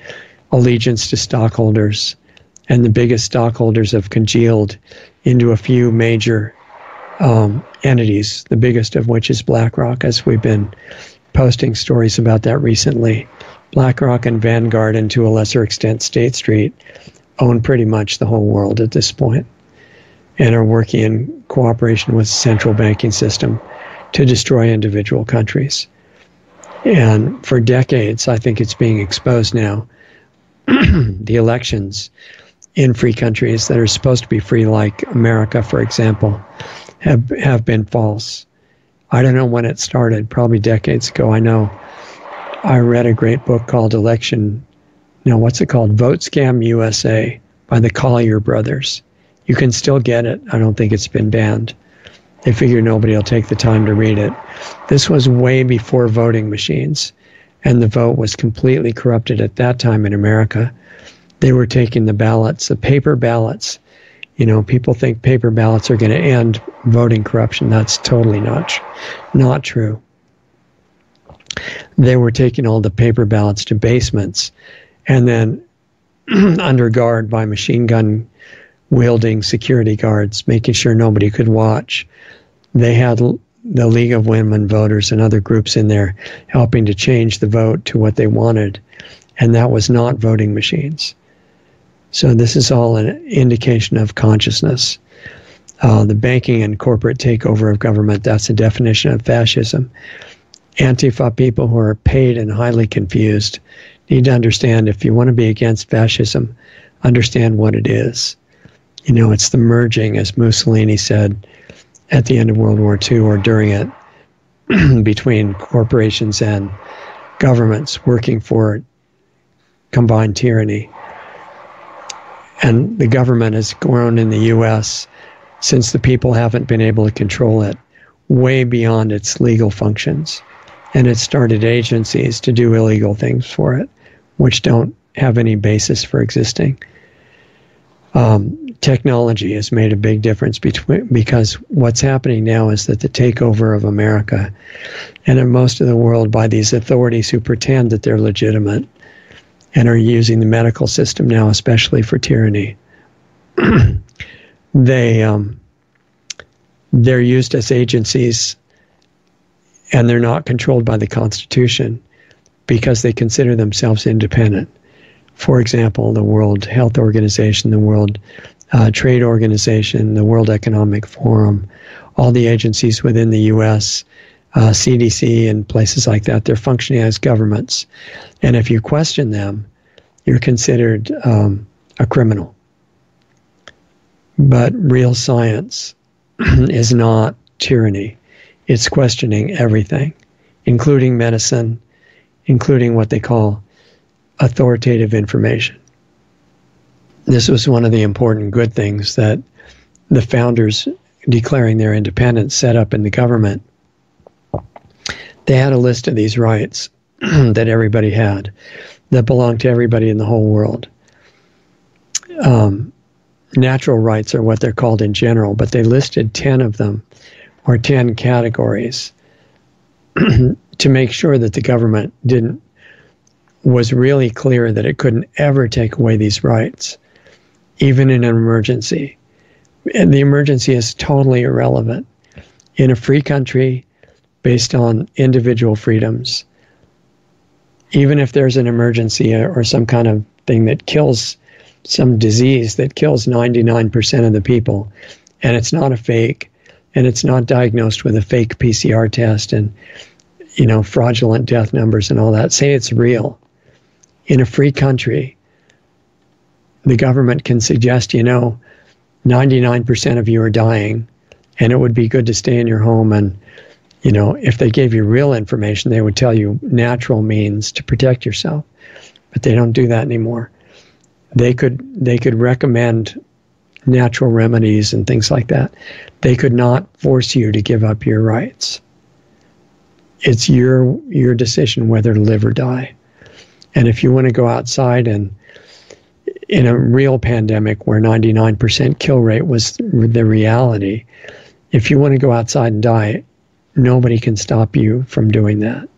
allegiance to stockholders, and the biggest stockholders have congealed into a few major um, entities, the biggest of which is BlackRock, as we've been posting stories about that recently. BlackRock and Vanguard, and to a lesser extent, State Street, own pretty much the whole world at this point and are working in cooperation with the central banking system to destroy individual countries. And for decades, I think it's being exposed now. the elections in free countries that are supposed to be free, like America, for example, have have been false. I don't know when it started, probably decades ago. I know I read a great book called Election. No, what's it called? Vote Scam USA by the Collier brothers. You can still get it. I don't think it's been banned. They figure nobody will take the time to read it. This was way before voting machines, and the vote was completely corrupted at that time in America they were taking the ballots, the paper ballots. You know, people think paper ballots are going to end voting corruption. That's totally not not true. They were taking all the paper ballots to basements, and then under guard by machine gun wielding security guards, making sure nobody could watch. They had the League of Women Voters and other groups in there helping to change the vote to what they wanted, and that was not voting machines. So this is all an indication of consciousness. Uh, the banking and corporate takeover of government, that's the definition of fascism. Antifa people who are paid and highly confused need to understand if you want to be against fascism, understand what it is. You know, it's the merging, as Mussolini said at the end of World War II or during it, between corporations and governments working for combined tyranny. And the government has grown in the U.S. since the people haven't been able to control it way beyond its legal functions. And it started agencies to do illegal things for it, which don't have any basis for existing. Um, technology has made a big difference between because what's happening now is that the takeover of America and in most of the world by these authorities who pretend that they're legitimate and are using the medical system now, especially for tyranny. they um, they're used as agencies, and they're not controlled by the Constitution because they consider themselves independent. For example, the World Health Organization, the World uh, Trade Organization, the World Economic Forum, all the agencies within the U.S uh, CDC and places like that. They're functioning as governments. And if you question them, you're considered um, a criminal. But real science is not tyranny, it's questioning everything, including medicine, including what they call authoritative information. This was one of the important good things that the founders declaring their independence set up in the government they had a list of these rights that everybody had that belonged to everybody in the whole world. Um, natural rights are what they're called in general, but they listed 10 of them or 10 categories to make sure that the government didn't was really clear that it couldn't ever take away these rights even in an emergency and the emergency is totally irrelevant in a free country based on individual freedoms. Even if there's an emergency or some kind of thing that kills some disease that kills 99% of the people, and it's not a fake, and it's not diagnosed with a fake PCR test and you know fraudulent death numbers and all that. Say it's real. In a free country, the government can suggest, you know, 99% of you are dying, and it would be good to stay in your home and you know, if they gave you real information, they would tell you natural means to protect yourself. But they don't do that anymore. They could they could recommend natural remedies and things like that. They could not force you to give up your rights. It's your your decision whether to live or die. And if you want to go outside and in a real pandemic where 99% kill rate was the reality, if you want to go outside and die, nobody can stop you from doing that.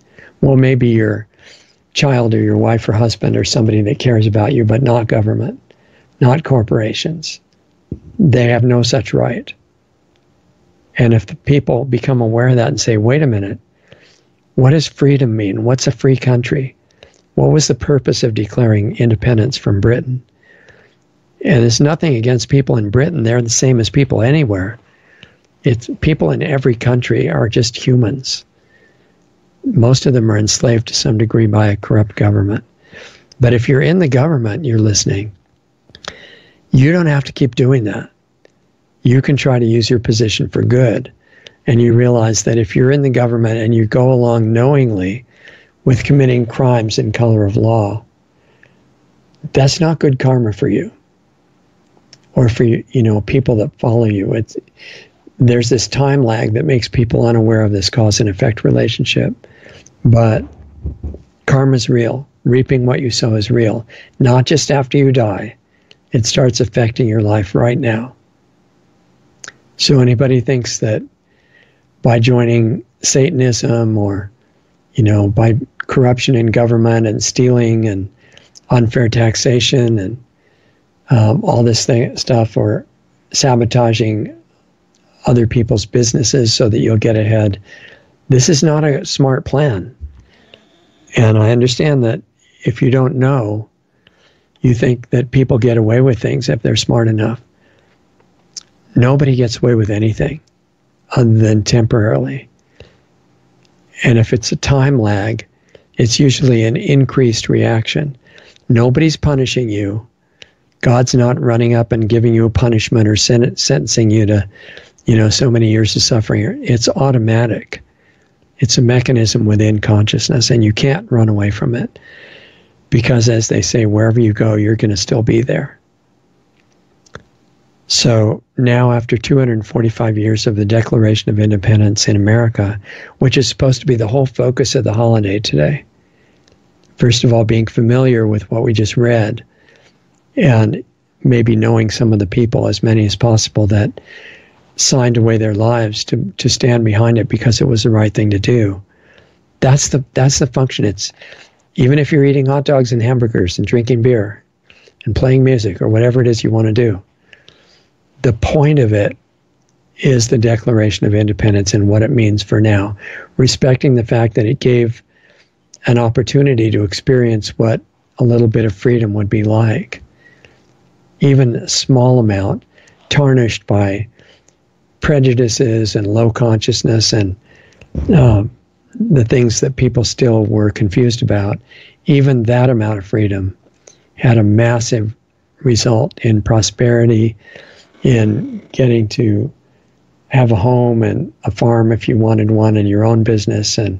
Well, maybe your child or your wife or husband or somebody that cares about you, but not government, not corporations. They have no such right. And if the people become aware of that and say, wait a minute, what does freedom mean? What's a free country? What was the purpose of declaring independence from Britain? And it's nothing against people in Britain. They're the same as people anywhere. It's people in every country are just humans. Most of them are enslaved to some degree by a corrupt government. But if you're in the government, you're listening. You don't have to keep doing that. You can try to use your position for good. And you realize that if you're in the government and you go along knowingly with committing crimes in color of law, that's not good karma for you or for you know people that follow you. It's there's this time lag that makes people unaware of this cause and effect relationship. But karma is real. Reaping what you sow is real. Not just after you die. It starts affecting your life right now. So anybody thinks that by joining Satanism or, you know, by corruption in government and stealing and unfair taxation and um, all this thing, stuff or sabotaging other people's businesses so that you'll get ahead. This is not a smart plan. And I understand that if you don't know, you think that people get away with things if they're smart enough. Nobody gets away with anything other than temporarily. And if it's a time lag, it's usually an increased reaction. Nobody's punishing you. God's not running up and giving you a punishment or sen- sentencing you to you know, so many years of suffering. It's automatic. It's a mechanism within consciousness, and you can't run away from it. Because, as they say, wherever you go, you're going to still be there. So now, after 245 years of the Declaration of Independence in America, which is supposed to be the whole focus of the holiday today, first of all, being familiar with what we just read, and maybe knowing some of the people, as many as possible, that signed away their lives to to stand behind it because it was the right thing to do. That's the that's the function. It's even if you're eating hot dogs and hamburgers and drinking beer and playing music or whatever it is you want to do. The point of it is the Declaration of Independence and what it means for now, respecting the fact that it gave an opportunity to experience what a little bit of freedom would be like, even a small amount, tarnished by prejudices and low consciousness and uh, the things that people still were confused about, even that amount of freedom had a massive result in prosperity, in getting to have a home and a farm if you wanted one and your own business and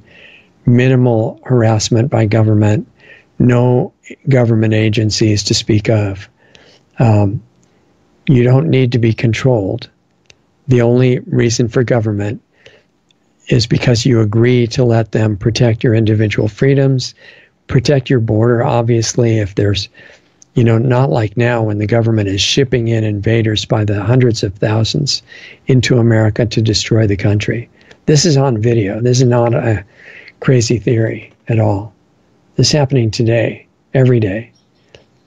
minimal harassment by government, no government agencies to speak of. Um, you don't need to be controlled the only reason for government is because you agree to let them protect your individual freedoms, protect your border. Obviously, if there's, you know, not like now when the government is shipping in invaders by the hundreds of thousands into America to destroy the country. This is on video. This is not a crazy theory at all. This is happening today, every day.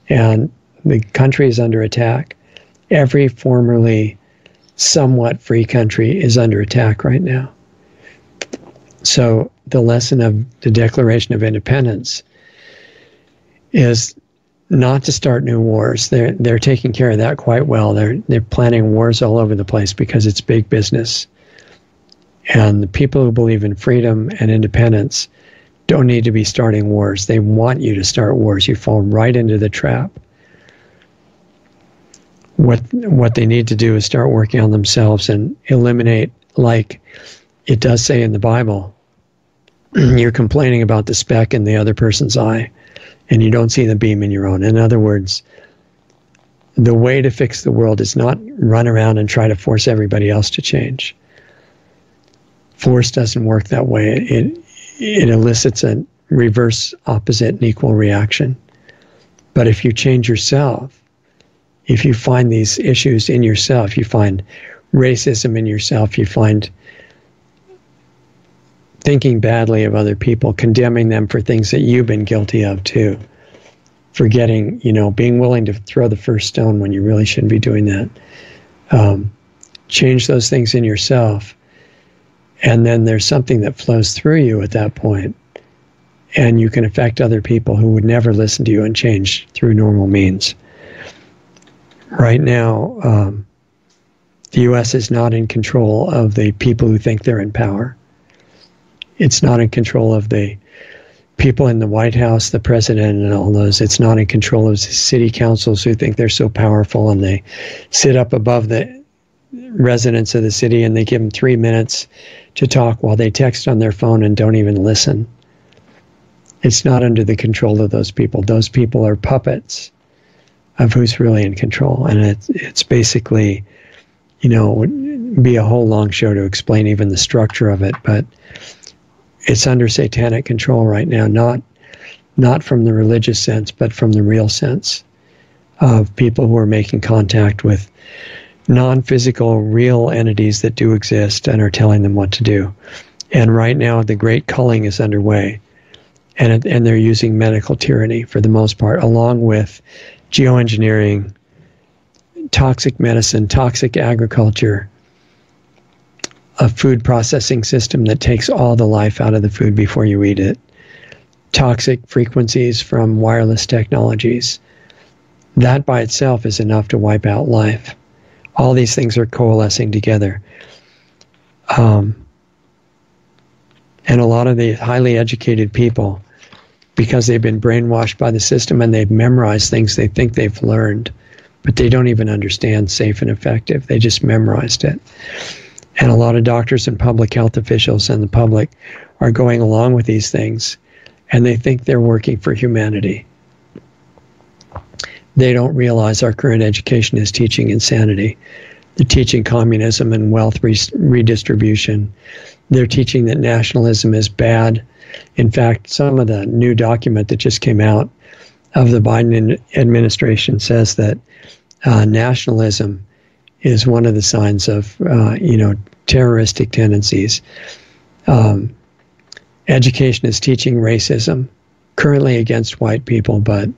And the country is under attack. Every formerly somewhat free country is under attack right now. So the lesson of the Declaration of Independence is not to start new wars. They're they're taking care of that quite well. They're they're planning wars all over the place because it's big business. And the people who believe in freedom and independence don't need to be starting wars. They want you to start wars. You fall right into the trap what what they need to do is start working on themselves and eliminate like it does say in the bible you're complaining about the speck in the other person's eye and you don't see the beam in your own. In other words the way to fix the world is not run around and try to force everybody else to change. Force doesn't work that way. It it elicits a reverse opposite and equal reaction. But if you change yourself if you find these issues in yourself, you find racism in yourself, you find thinking badly of other people, condemning them for things that you've been guilty of too. Forgetting, you know, being willing to throw the first stone when you really shouldn't be doing that. Um, change those things in yourself. And then there's something that flows through you at that point, And you can affect other people who would never listen to you and change through normal means. Right now, um, the U.S. is not in control of the people who think they're in power it's not in control of the people in the White House, the president, and all those. It's not in control of city councils who think they're so powerful and they sit up above the residents of the city and they give them three minutes to talk while they text on their phone and don't even listen. It's not under the control of those people. Those people are puppets of who's really in control. And it's, it's basically, you know, would be a whole long show to explain even the structure of it. But it's under satanic control right now, not not from the religious sense, but from the real sense of people who are making contact with non-physical, real entities that do exist and are telling them what to do. And right now, the great culling is underway, and and they're using medical tyranny for the most part, along with geoengineering, toxic medicine, toxic agriculture, a food processing system that takes all the life out of the food before you eat it, toxic frequencies from wireless technologies. That by itself is enough to wipe out life. All these things are coalescing together. Um, and a lot of the highly educated people, because they've been brainwashed by the system and they've memorized things they think they've learned, but they don't even understand safe and effective. They just memorized it. And a lot of doctors and public health officials and the public are going along with these things and they think they're working for humanity. They don't realize our current education is teaching insanity. They're teaching communism and wealth re- redistribution. They're teaching that nationalism is bad. In fact, some of the new document that just came out of the Biden administration says that uh, nationalism is one of the signs of uh, you know terroristic tendencies. Um, education is teaching racism currently against white people, but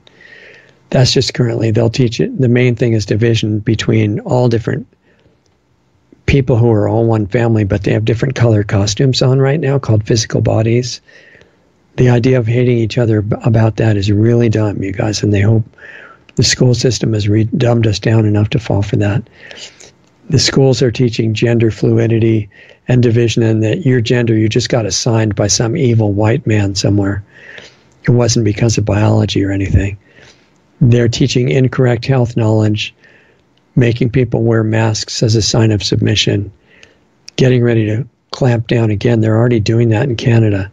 that's just currently. They'll teach it. The main thing is division between all different people who are all one family, but they have different color costumes on right now called physical bodies. The idea of hating each other about that is really dumb, you guys, and they hope the school system has re- dumbed us down enough to fall for that. The schools are teaching gender fluidity and division, and that your gender you just got assigned by some evil white man somewhere. It wasn't because of biology or anything. They're teaching incorrect health knowledge, making people wear masks as a sign of submission, getting ready to clamp down again. They're already doing that in Canada,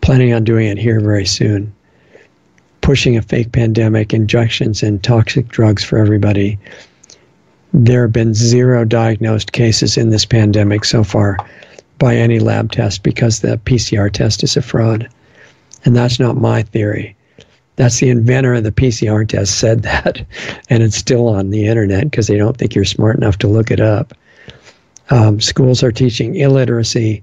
planning on doing it here very soon pushing a fake pandemic, injections, and toxic drugs for everybody. There have been zero diagnosed cases in this pandemic so far by any lab test because the PCR test is a fraud. And that's not my theory. That's the inventor of the PCR test said that, and it's still on the internet because they don't think you're smart enough to look it up. Um, schools are teaching illiteracy,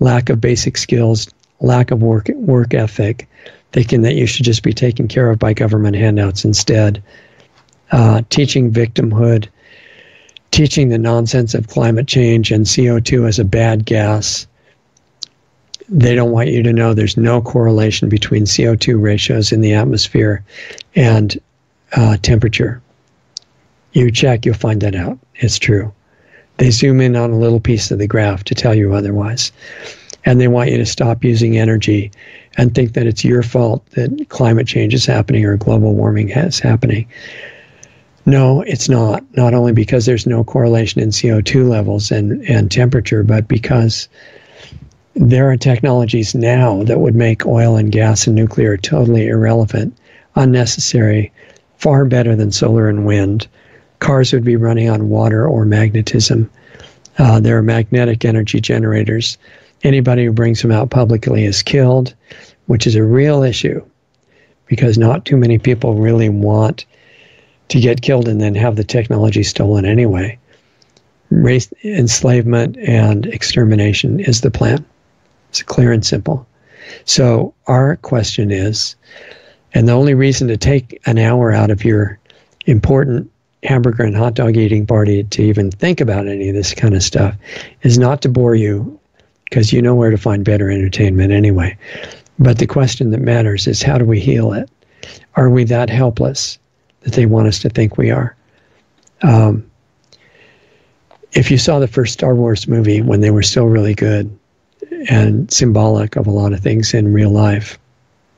lack of basic skills, lack of work work ethic, thinking that you should just be taken care of by government handouts instead. Uh, teaching victimhood, teaching the nonsense of climate change and CO2 as a bad gas. They don't want you to know there's no correlation between CO2 ratios in the atmosphere and uh, temperature. You check, you'll find that out. It's true. They zoom in on a little piece of the graph to tell you otherwise. And they want you to stop using energy and think that it's your fault that climate change is happening or global warming is happening. No, it's not. Not only because there's no correlation in CO2 levels and, and temperature, but because there are technologies now that would make oil and gas and nuclear totally irrelevant, unnecessary, far better than solar and wind. Cars would be running on water or magnetism. Uh, there are magnetic energy generators Anybody who brings them out publicly is killed, which is a real issue because not too many people really want to get killed and then have the technology stolen anyway. Race enslavement and extermination is the plan. It's clear and simple. So our question is, and the only reason to take an hour out of your important hamburger and hot dog eating party to even think about any of this kind of stuff is not to bore you because you know where to find better entertainment anyway. But the question that matters is how do we heal it? Are we that helpless that they want us to think we are? Um, if you saw the first Star Wars movie when they were still really good and symbolic of a lot of things in real life,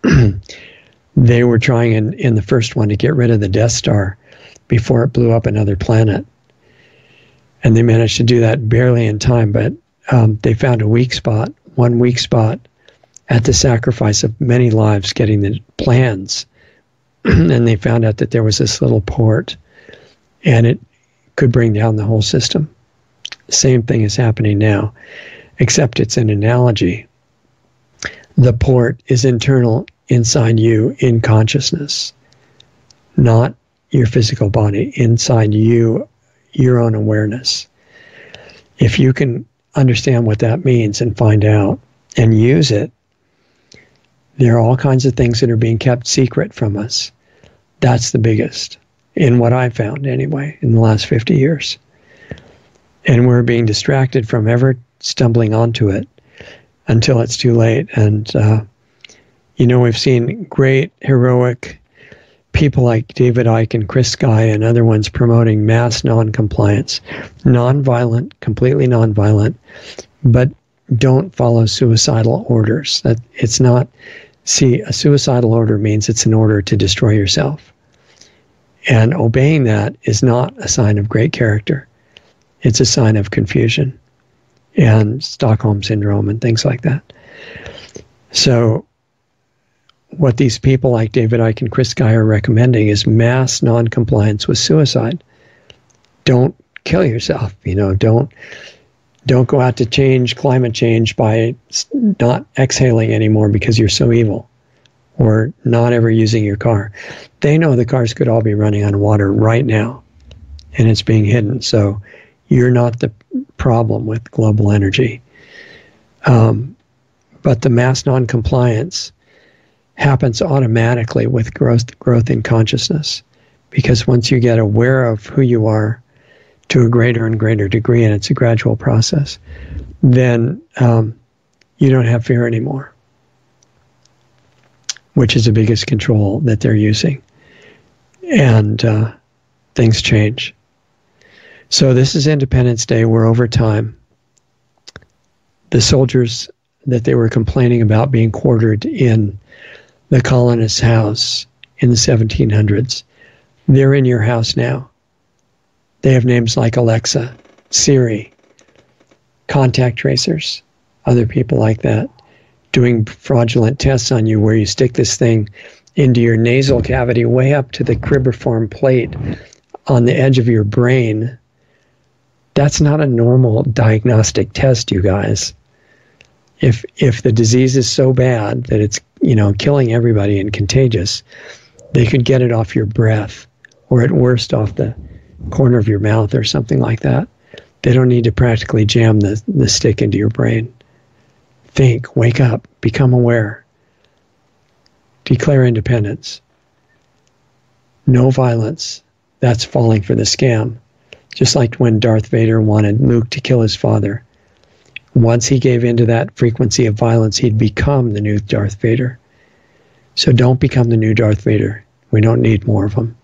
they were trying in, in the first one to get rid of the Death Star before it blew up another planet. And they managed to do that barely in time, but um, they found a weak spot, one weak spot, at the sacrifice of many lives getting the plans. and they found out that there was this little port and it could bring down the whole system. Same thing is happening now, except it's an analogy. The port is internal inside you in consciousness, not your physical body, inside you, your own awareness. If you can understand what that means and find out and use it, there are all kinds of things that are being kept secret from us. That's the biggest, in what I've found anyway, in the last 50 years. And we're being distracted from ever stumbling onto it until it's too late. And, uh, you know, we've seen great, heroic people like David Icke and Chris Sky and other ones promoting mass non-compliance, non-violent, completely non-violent, but don't follow suicidal orders. That it's not. See, a suicidal order means it's an order to destroy yourself, and obeying that is not a sign of great character. It's a sign of confusion and Stockholm syndrome and things like that. So what these people like David Icke and Chris Sky are recommending is mass non-compliance with suicide. Don't kill yourself. You know, don't don't go out to change climate change by not exhaling anymore because you're so evil, or not ever using your car. They know the cars could all be running on water right now, and it's being hidden. So you're not the problem with global energy. Um, but the mass non-compliance happens automatically with growth growth in consciousness because once you get aware of who you are to a greater and greater degree and it's a gradual process then um, you don't have fear anymore which is the biggest control that they're using and uh, things change so this is independence day we're over time the soldiers that they were complaining about being quartered in the colonist's house in the 1700s. They're in your house now. They have names like Alexa, Siri, contact tracers, other people like that, doing fraudulent tests on you where you stick this thing into your nasal cavity way up to the cribriform plate on the edge of your brain. That's not a normal diagnostic test, you guys. If if the disease is so bad that it's you know, killing everybody and contagious, they could get it off your breath or at worst off the corner of your mouth or something like that. They don't need to practically jam the, the stick into your brain. Think, wake up, become aware, declare independence. No violence. That's falling for the scam. Just like when Darth Vader wanted Luke to kill his father once he gave into that frequency of violence, he'd become the new Darth Vader. So don't become the new Darth Vader. We don't need more of them.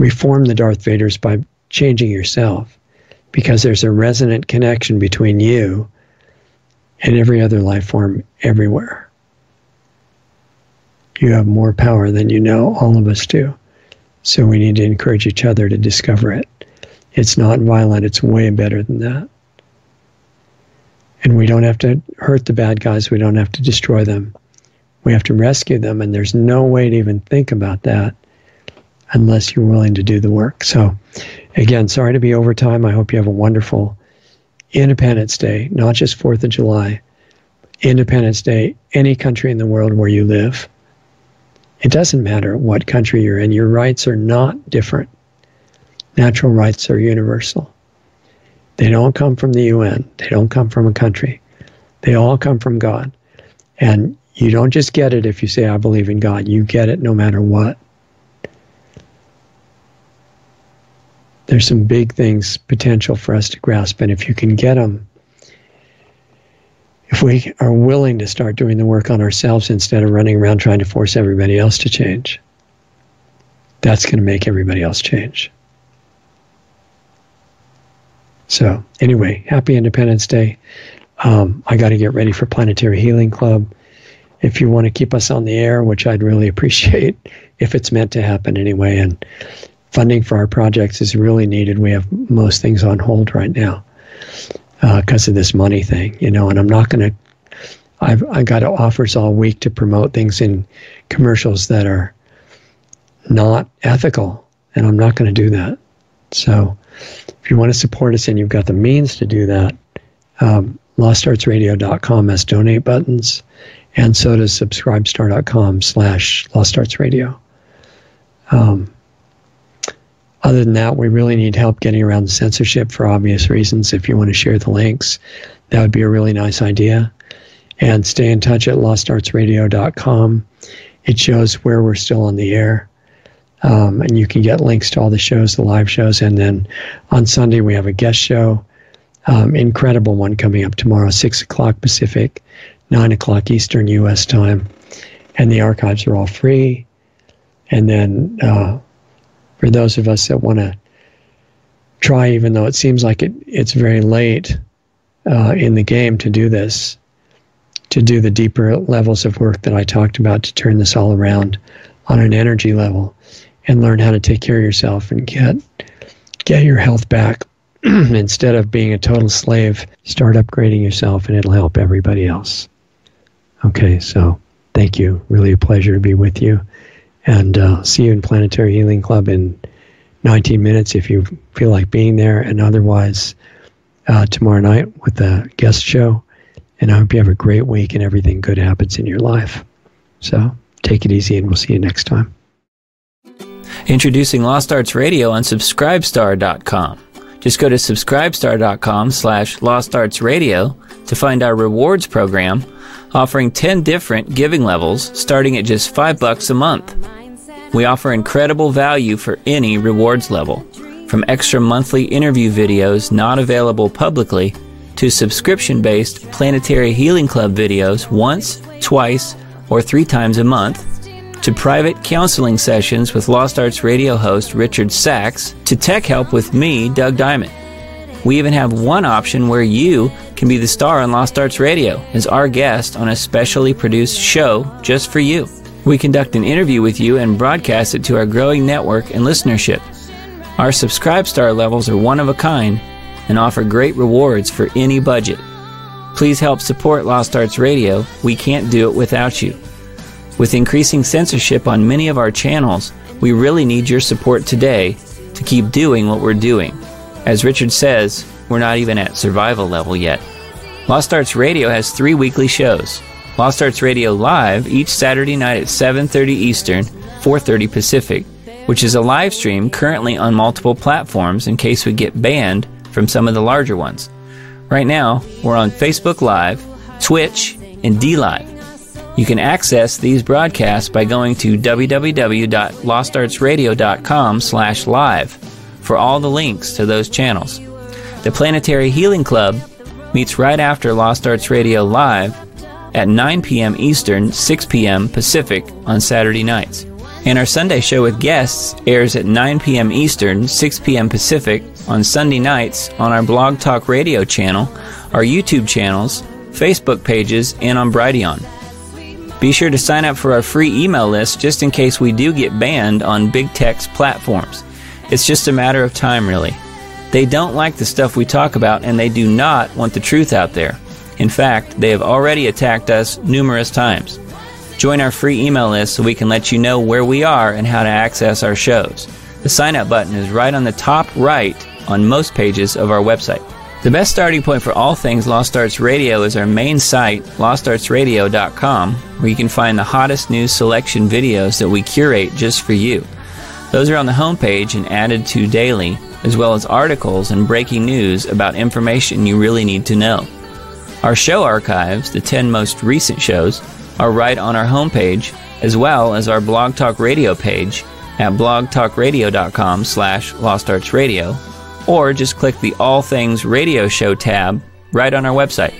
Reform the Darth Vaders by changing yourself because there's a resonant connection between you and every other life form everywhere. You have more power than you know, all of us do. So we need to encourage each other to discover it. It's not violent, it's way better than that. And we don't have to hurt the bad guys, we don't have to destroy them. We have to rescue them, and there's no way to even think about that unless you're willing to do the work. So, again, sorry to be over time. I hope you have a wonderful Independence Day, not just 4th of July, Independence Day, any country in the world where you live. It doesn't matter what country you're in, your rights are not different. Natural rights are universal. They don't come from the UN, they don't come from a country. They all come from God. And you don't just get it if you say, I believe in God. You get it no matter what. There's some big things potential for us to grasp. And if you can get them, if we are willing to start doing the work on ourselves instead of running around trying to force everybody else to change, that's going to make everybody else change. So, anyway, happy Independence Day. Um, I got to get ready for Planetary Healing Club. If you want to keep us on the air, which I'd really appreciate if it's meant to happen anyway, and funding for our projects is really needed. We have most things on hold right now because uh, of this money thing, you know, and I'm not going to. I've I got offers all week to promote things in commercials that are not ethical, and I'm not going to do that. So, if you want to support us and you've got the means to do that, um, lostartsradio.com has donate buttons, and so does subscribestar.com slash lostartsradio. Um, other than that, we really need help getting around the censorship for obvious reasons. If you want to share the links, that would be a really nice idea. And stay in touch at lostartsradio.com. It shows where we're still on the air. Um, and you can get links to all the shows, the live shows. And then on Sunday, we have a guest show, um, incredible one coming up tomorrow, 6 o'clock Pacific, 9 o'clock Eastern U.S. time. And the archives are all free. And then uh, for those of us that want to try, even though it seems like it, it's very late uh, in the game to do this, to do the deeper levels of work that I talked about to turn this all around on an energy level and learn how to take care of yourself and get get your health back instead of being a total slave. Start upgrading yourself and it'll help everybody else. Okay so thank you. Really a pleasure to be with you and uh, see you in Planetary Healing Club in 19 minutes if you feel like being there. And otherwise, uh, tomorrow night with the guest show. And I hope you have a great week and everything good happens in your life. So take it easy, and we'll see you next time. Introducing Lost Arts Radio on Subscribestar.com. Just go to subscribestar.com slash Lost Arts Radio to find our rewards program offering 10 different giving levels starting at just 5 bucks a month. We offer incredible value for any rewards level, from extra monthly interview videos not available publicly to subscription based Planetary Healing Club videos once, twice, or three times a month, to private counseling sessions with Lost Arts radio host Richard Sacks, to tech help with me, Doug Diamond. We even have one option where you can be the star on Lost Arts Radio as our guest on a specially produced show just for you. We conduct an interview with you and broadcast it to our growing network and listenership. Our subscribe star levels are one of a kind and offer great rewards for any budget. Please help support Lost Arts Radio. We can't do it without you. With increasing censorship on many of our channels, we really need your support today to keep doing what we're doing. As Richard says, we're not even at survival level yet. Lost Arts Radio has three weekly shows. Lost Arts Radio Live each Saturday night at 7:30 Eastern, 4:30 Pacific, which is a live stream currently on multiple platforms in case we get banned from some of the larger ones. Right now, we're on Facebook Live, Twitch, and DLive. You can access these broadcasts by going to www.lostartsradio.com/live for all the links to those channels. The Planetary Healing Club meets right after Lost Arts Radio Live at 9 p.m. Eastern, 6 p.m. Pacific on Saturday nights. And our Sunday show with guests airs at 9 p.m. Eastern, 6 p.m. Pacific on Sunday nights on our Blog Talk Radio channel, our YouTube channels, Facebook pages, and on Brighteon. Be sure to sign up for our free email list just in case we do get banned on big tech's platforms. It's just a matter of time, really. They don't like the stuff we talk about, and they do not want the truth out there. In fact, they have already attacked us numerous times. Join our free email list so we can let you know where we are and how to access our shows. The sign up button is right on the top right on most pages of our website. The best starting point for all things Lost Arts Radio is our main site, lostartsradio.com, where you can find the hottest news selection videos that we curate just for you. Those are on the homepage and added to daily, as well as articles and breaking news about information you really need to know. Our show archives, the 10 most recent shows, are right on our homepage, as well as our Blog Talk Radio page at blogtalkradio.com slash lostartsradio or just click the All Things Radio Show tab right on our website.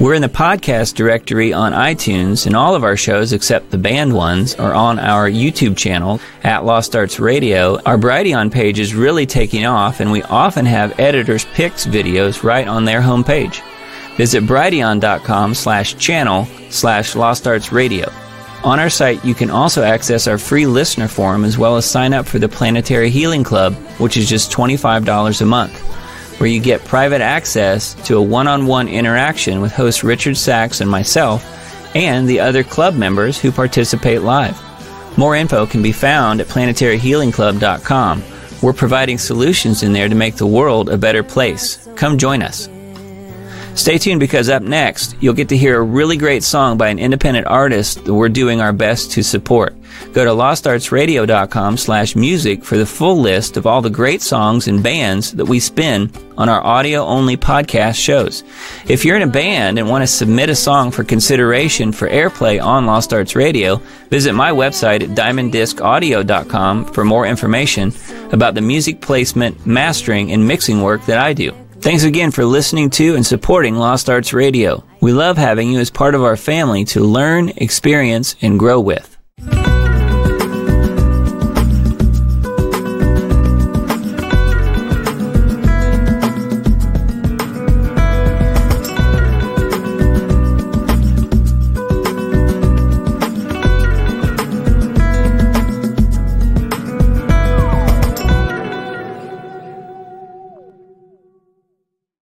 We're in the podcast directory on iTunes, and all of our shows, except the banned ones, are on our YouTube channel at Lost Arts Radio. Our Brighteon page is really taking off, and we often have editors' picks videos right on their homepage. Visit brighteon.com slash channel slash Lost Arts Radio. On our site, you can also access our free listener forum as well as sign up for the Planetary Healing Club, which is just $25 a month, where you get private access to a one on one interaction with host Richard Sacks and myself and the other club members who participate live. More info can be found at planetaryhealingclub.com. We're providing solutions in there to make the world a better place. Come join us. Stay tuned because up next, you'll get to hear a really great song by an independent artist that we're doing our best to support. Go to lostartsradio.com slash music for the full list of all the great songs and bands that we spin on our audio-only podcast shows. If you're in a band and want to submit a song for consideration for airplay on Lost Arts Radio, visit my website at diamonddiscaudio.com for more information about the music placement, mastering, and mixing work that I do. Thanks again for listening to and supporting Lost Arts Radio. We love having you as part of our family to learn, experience, and grow with.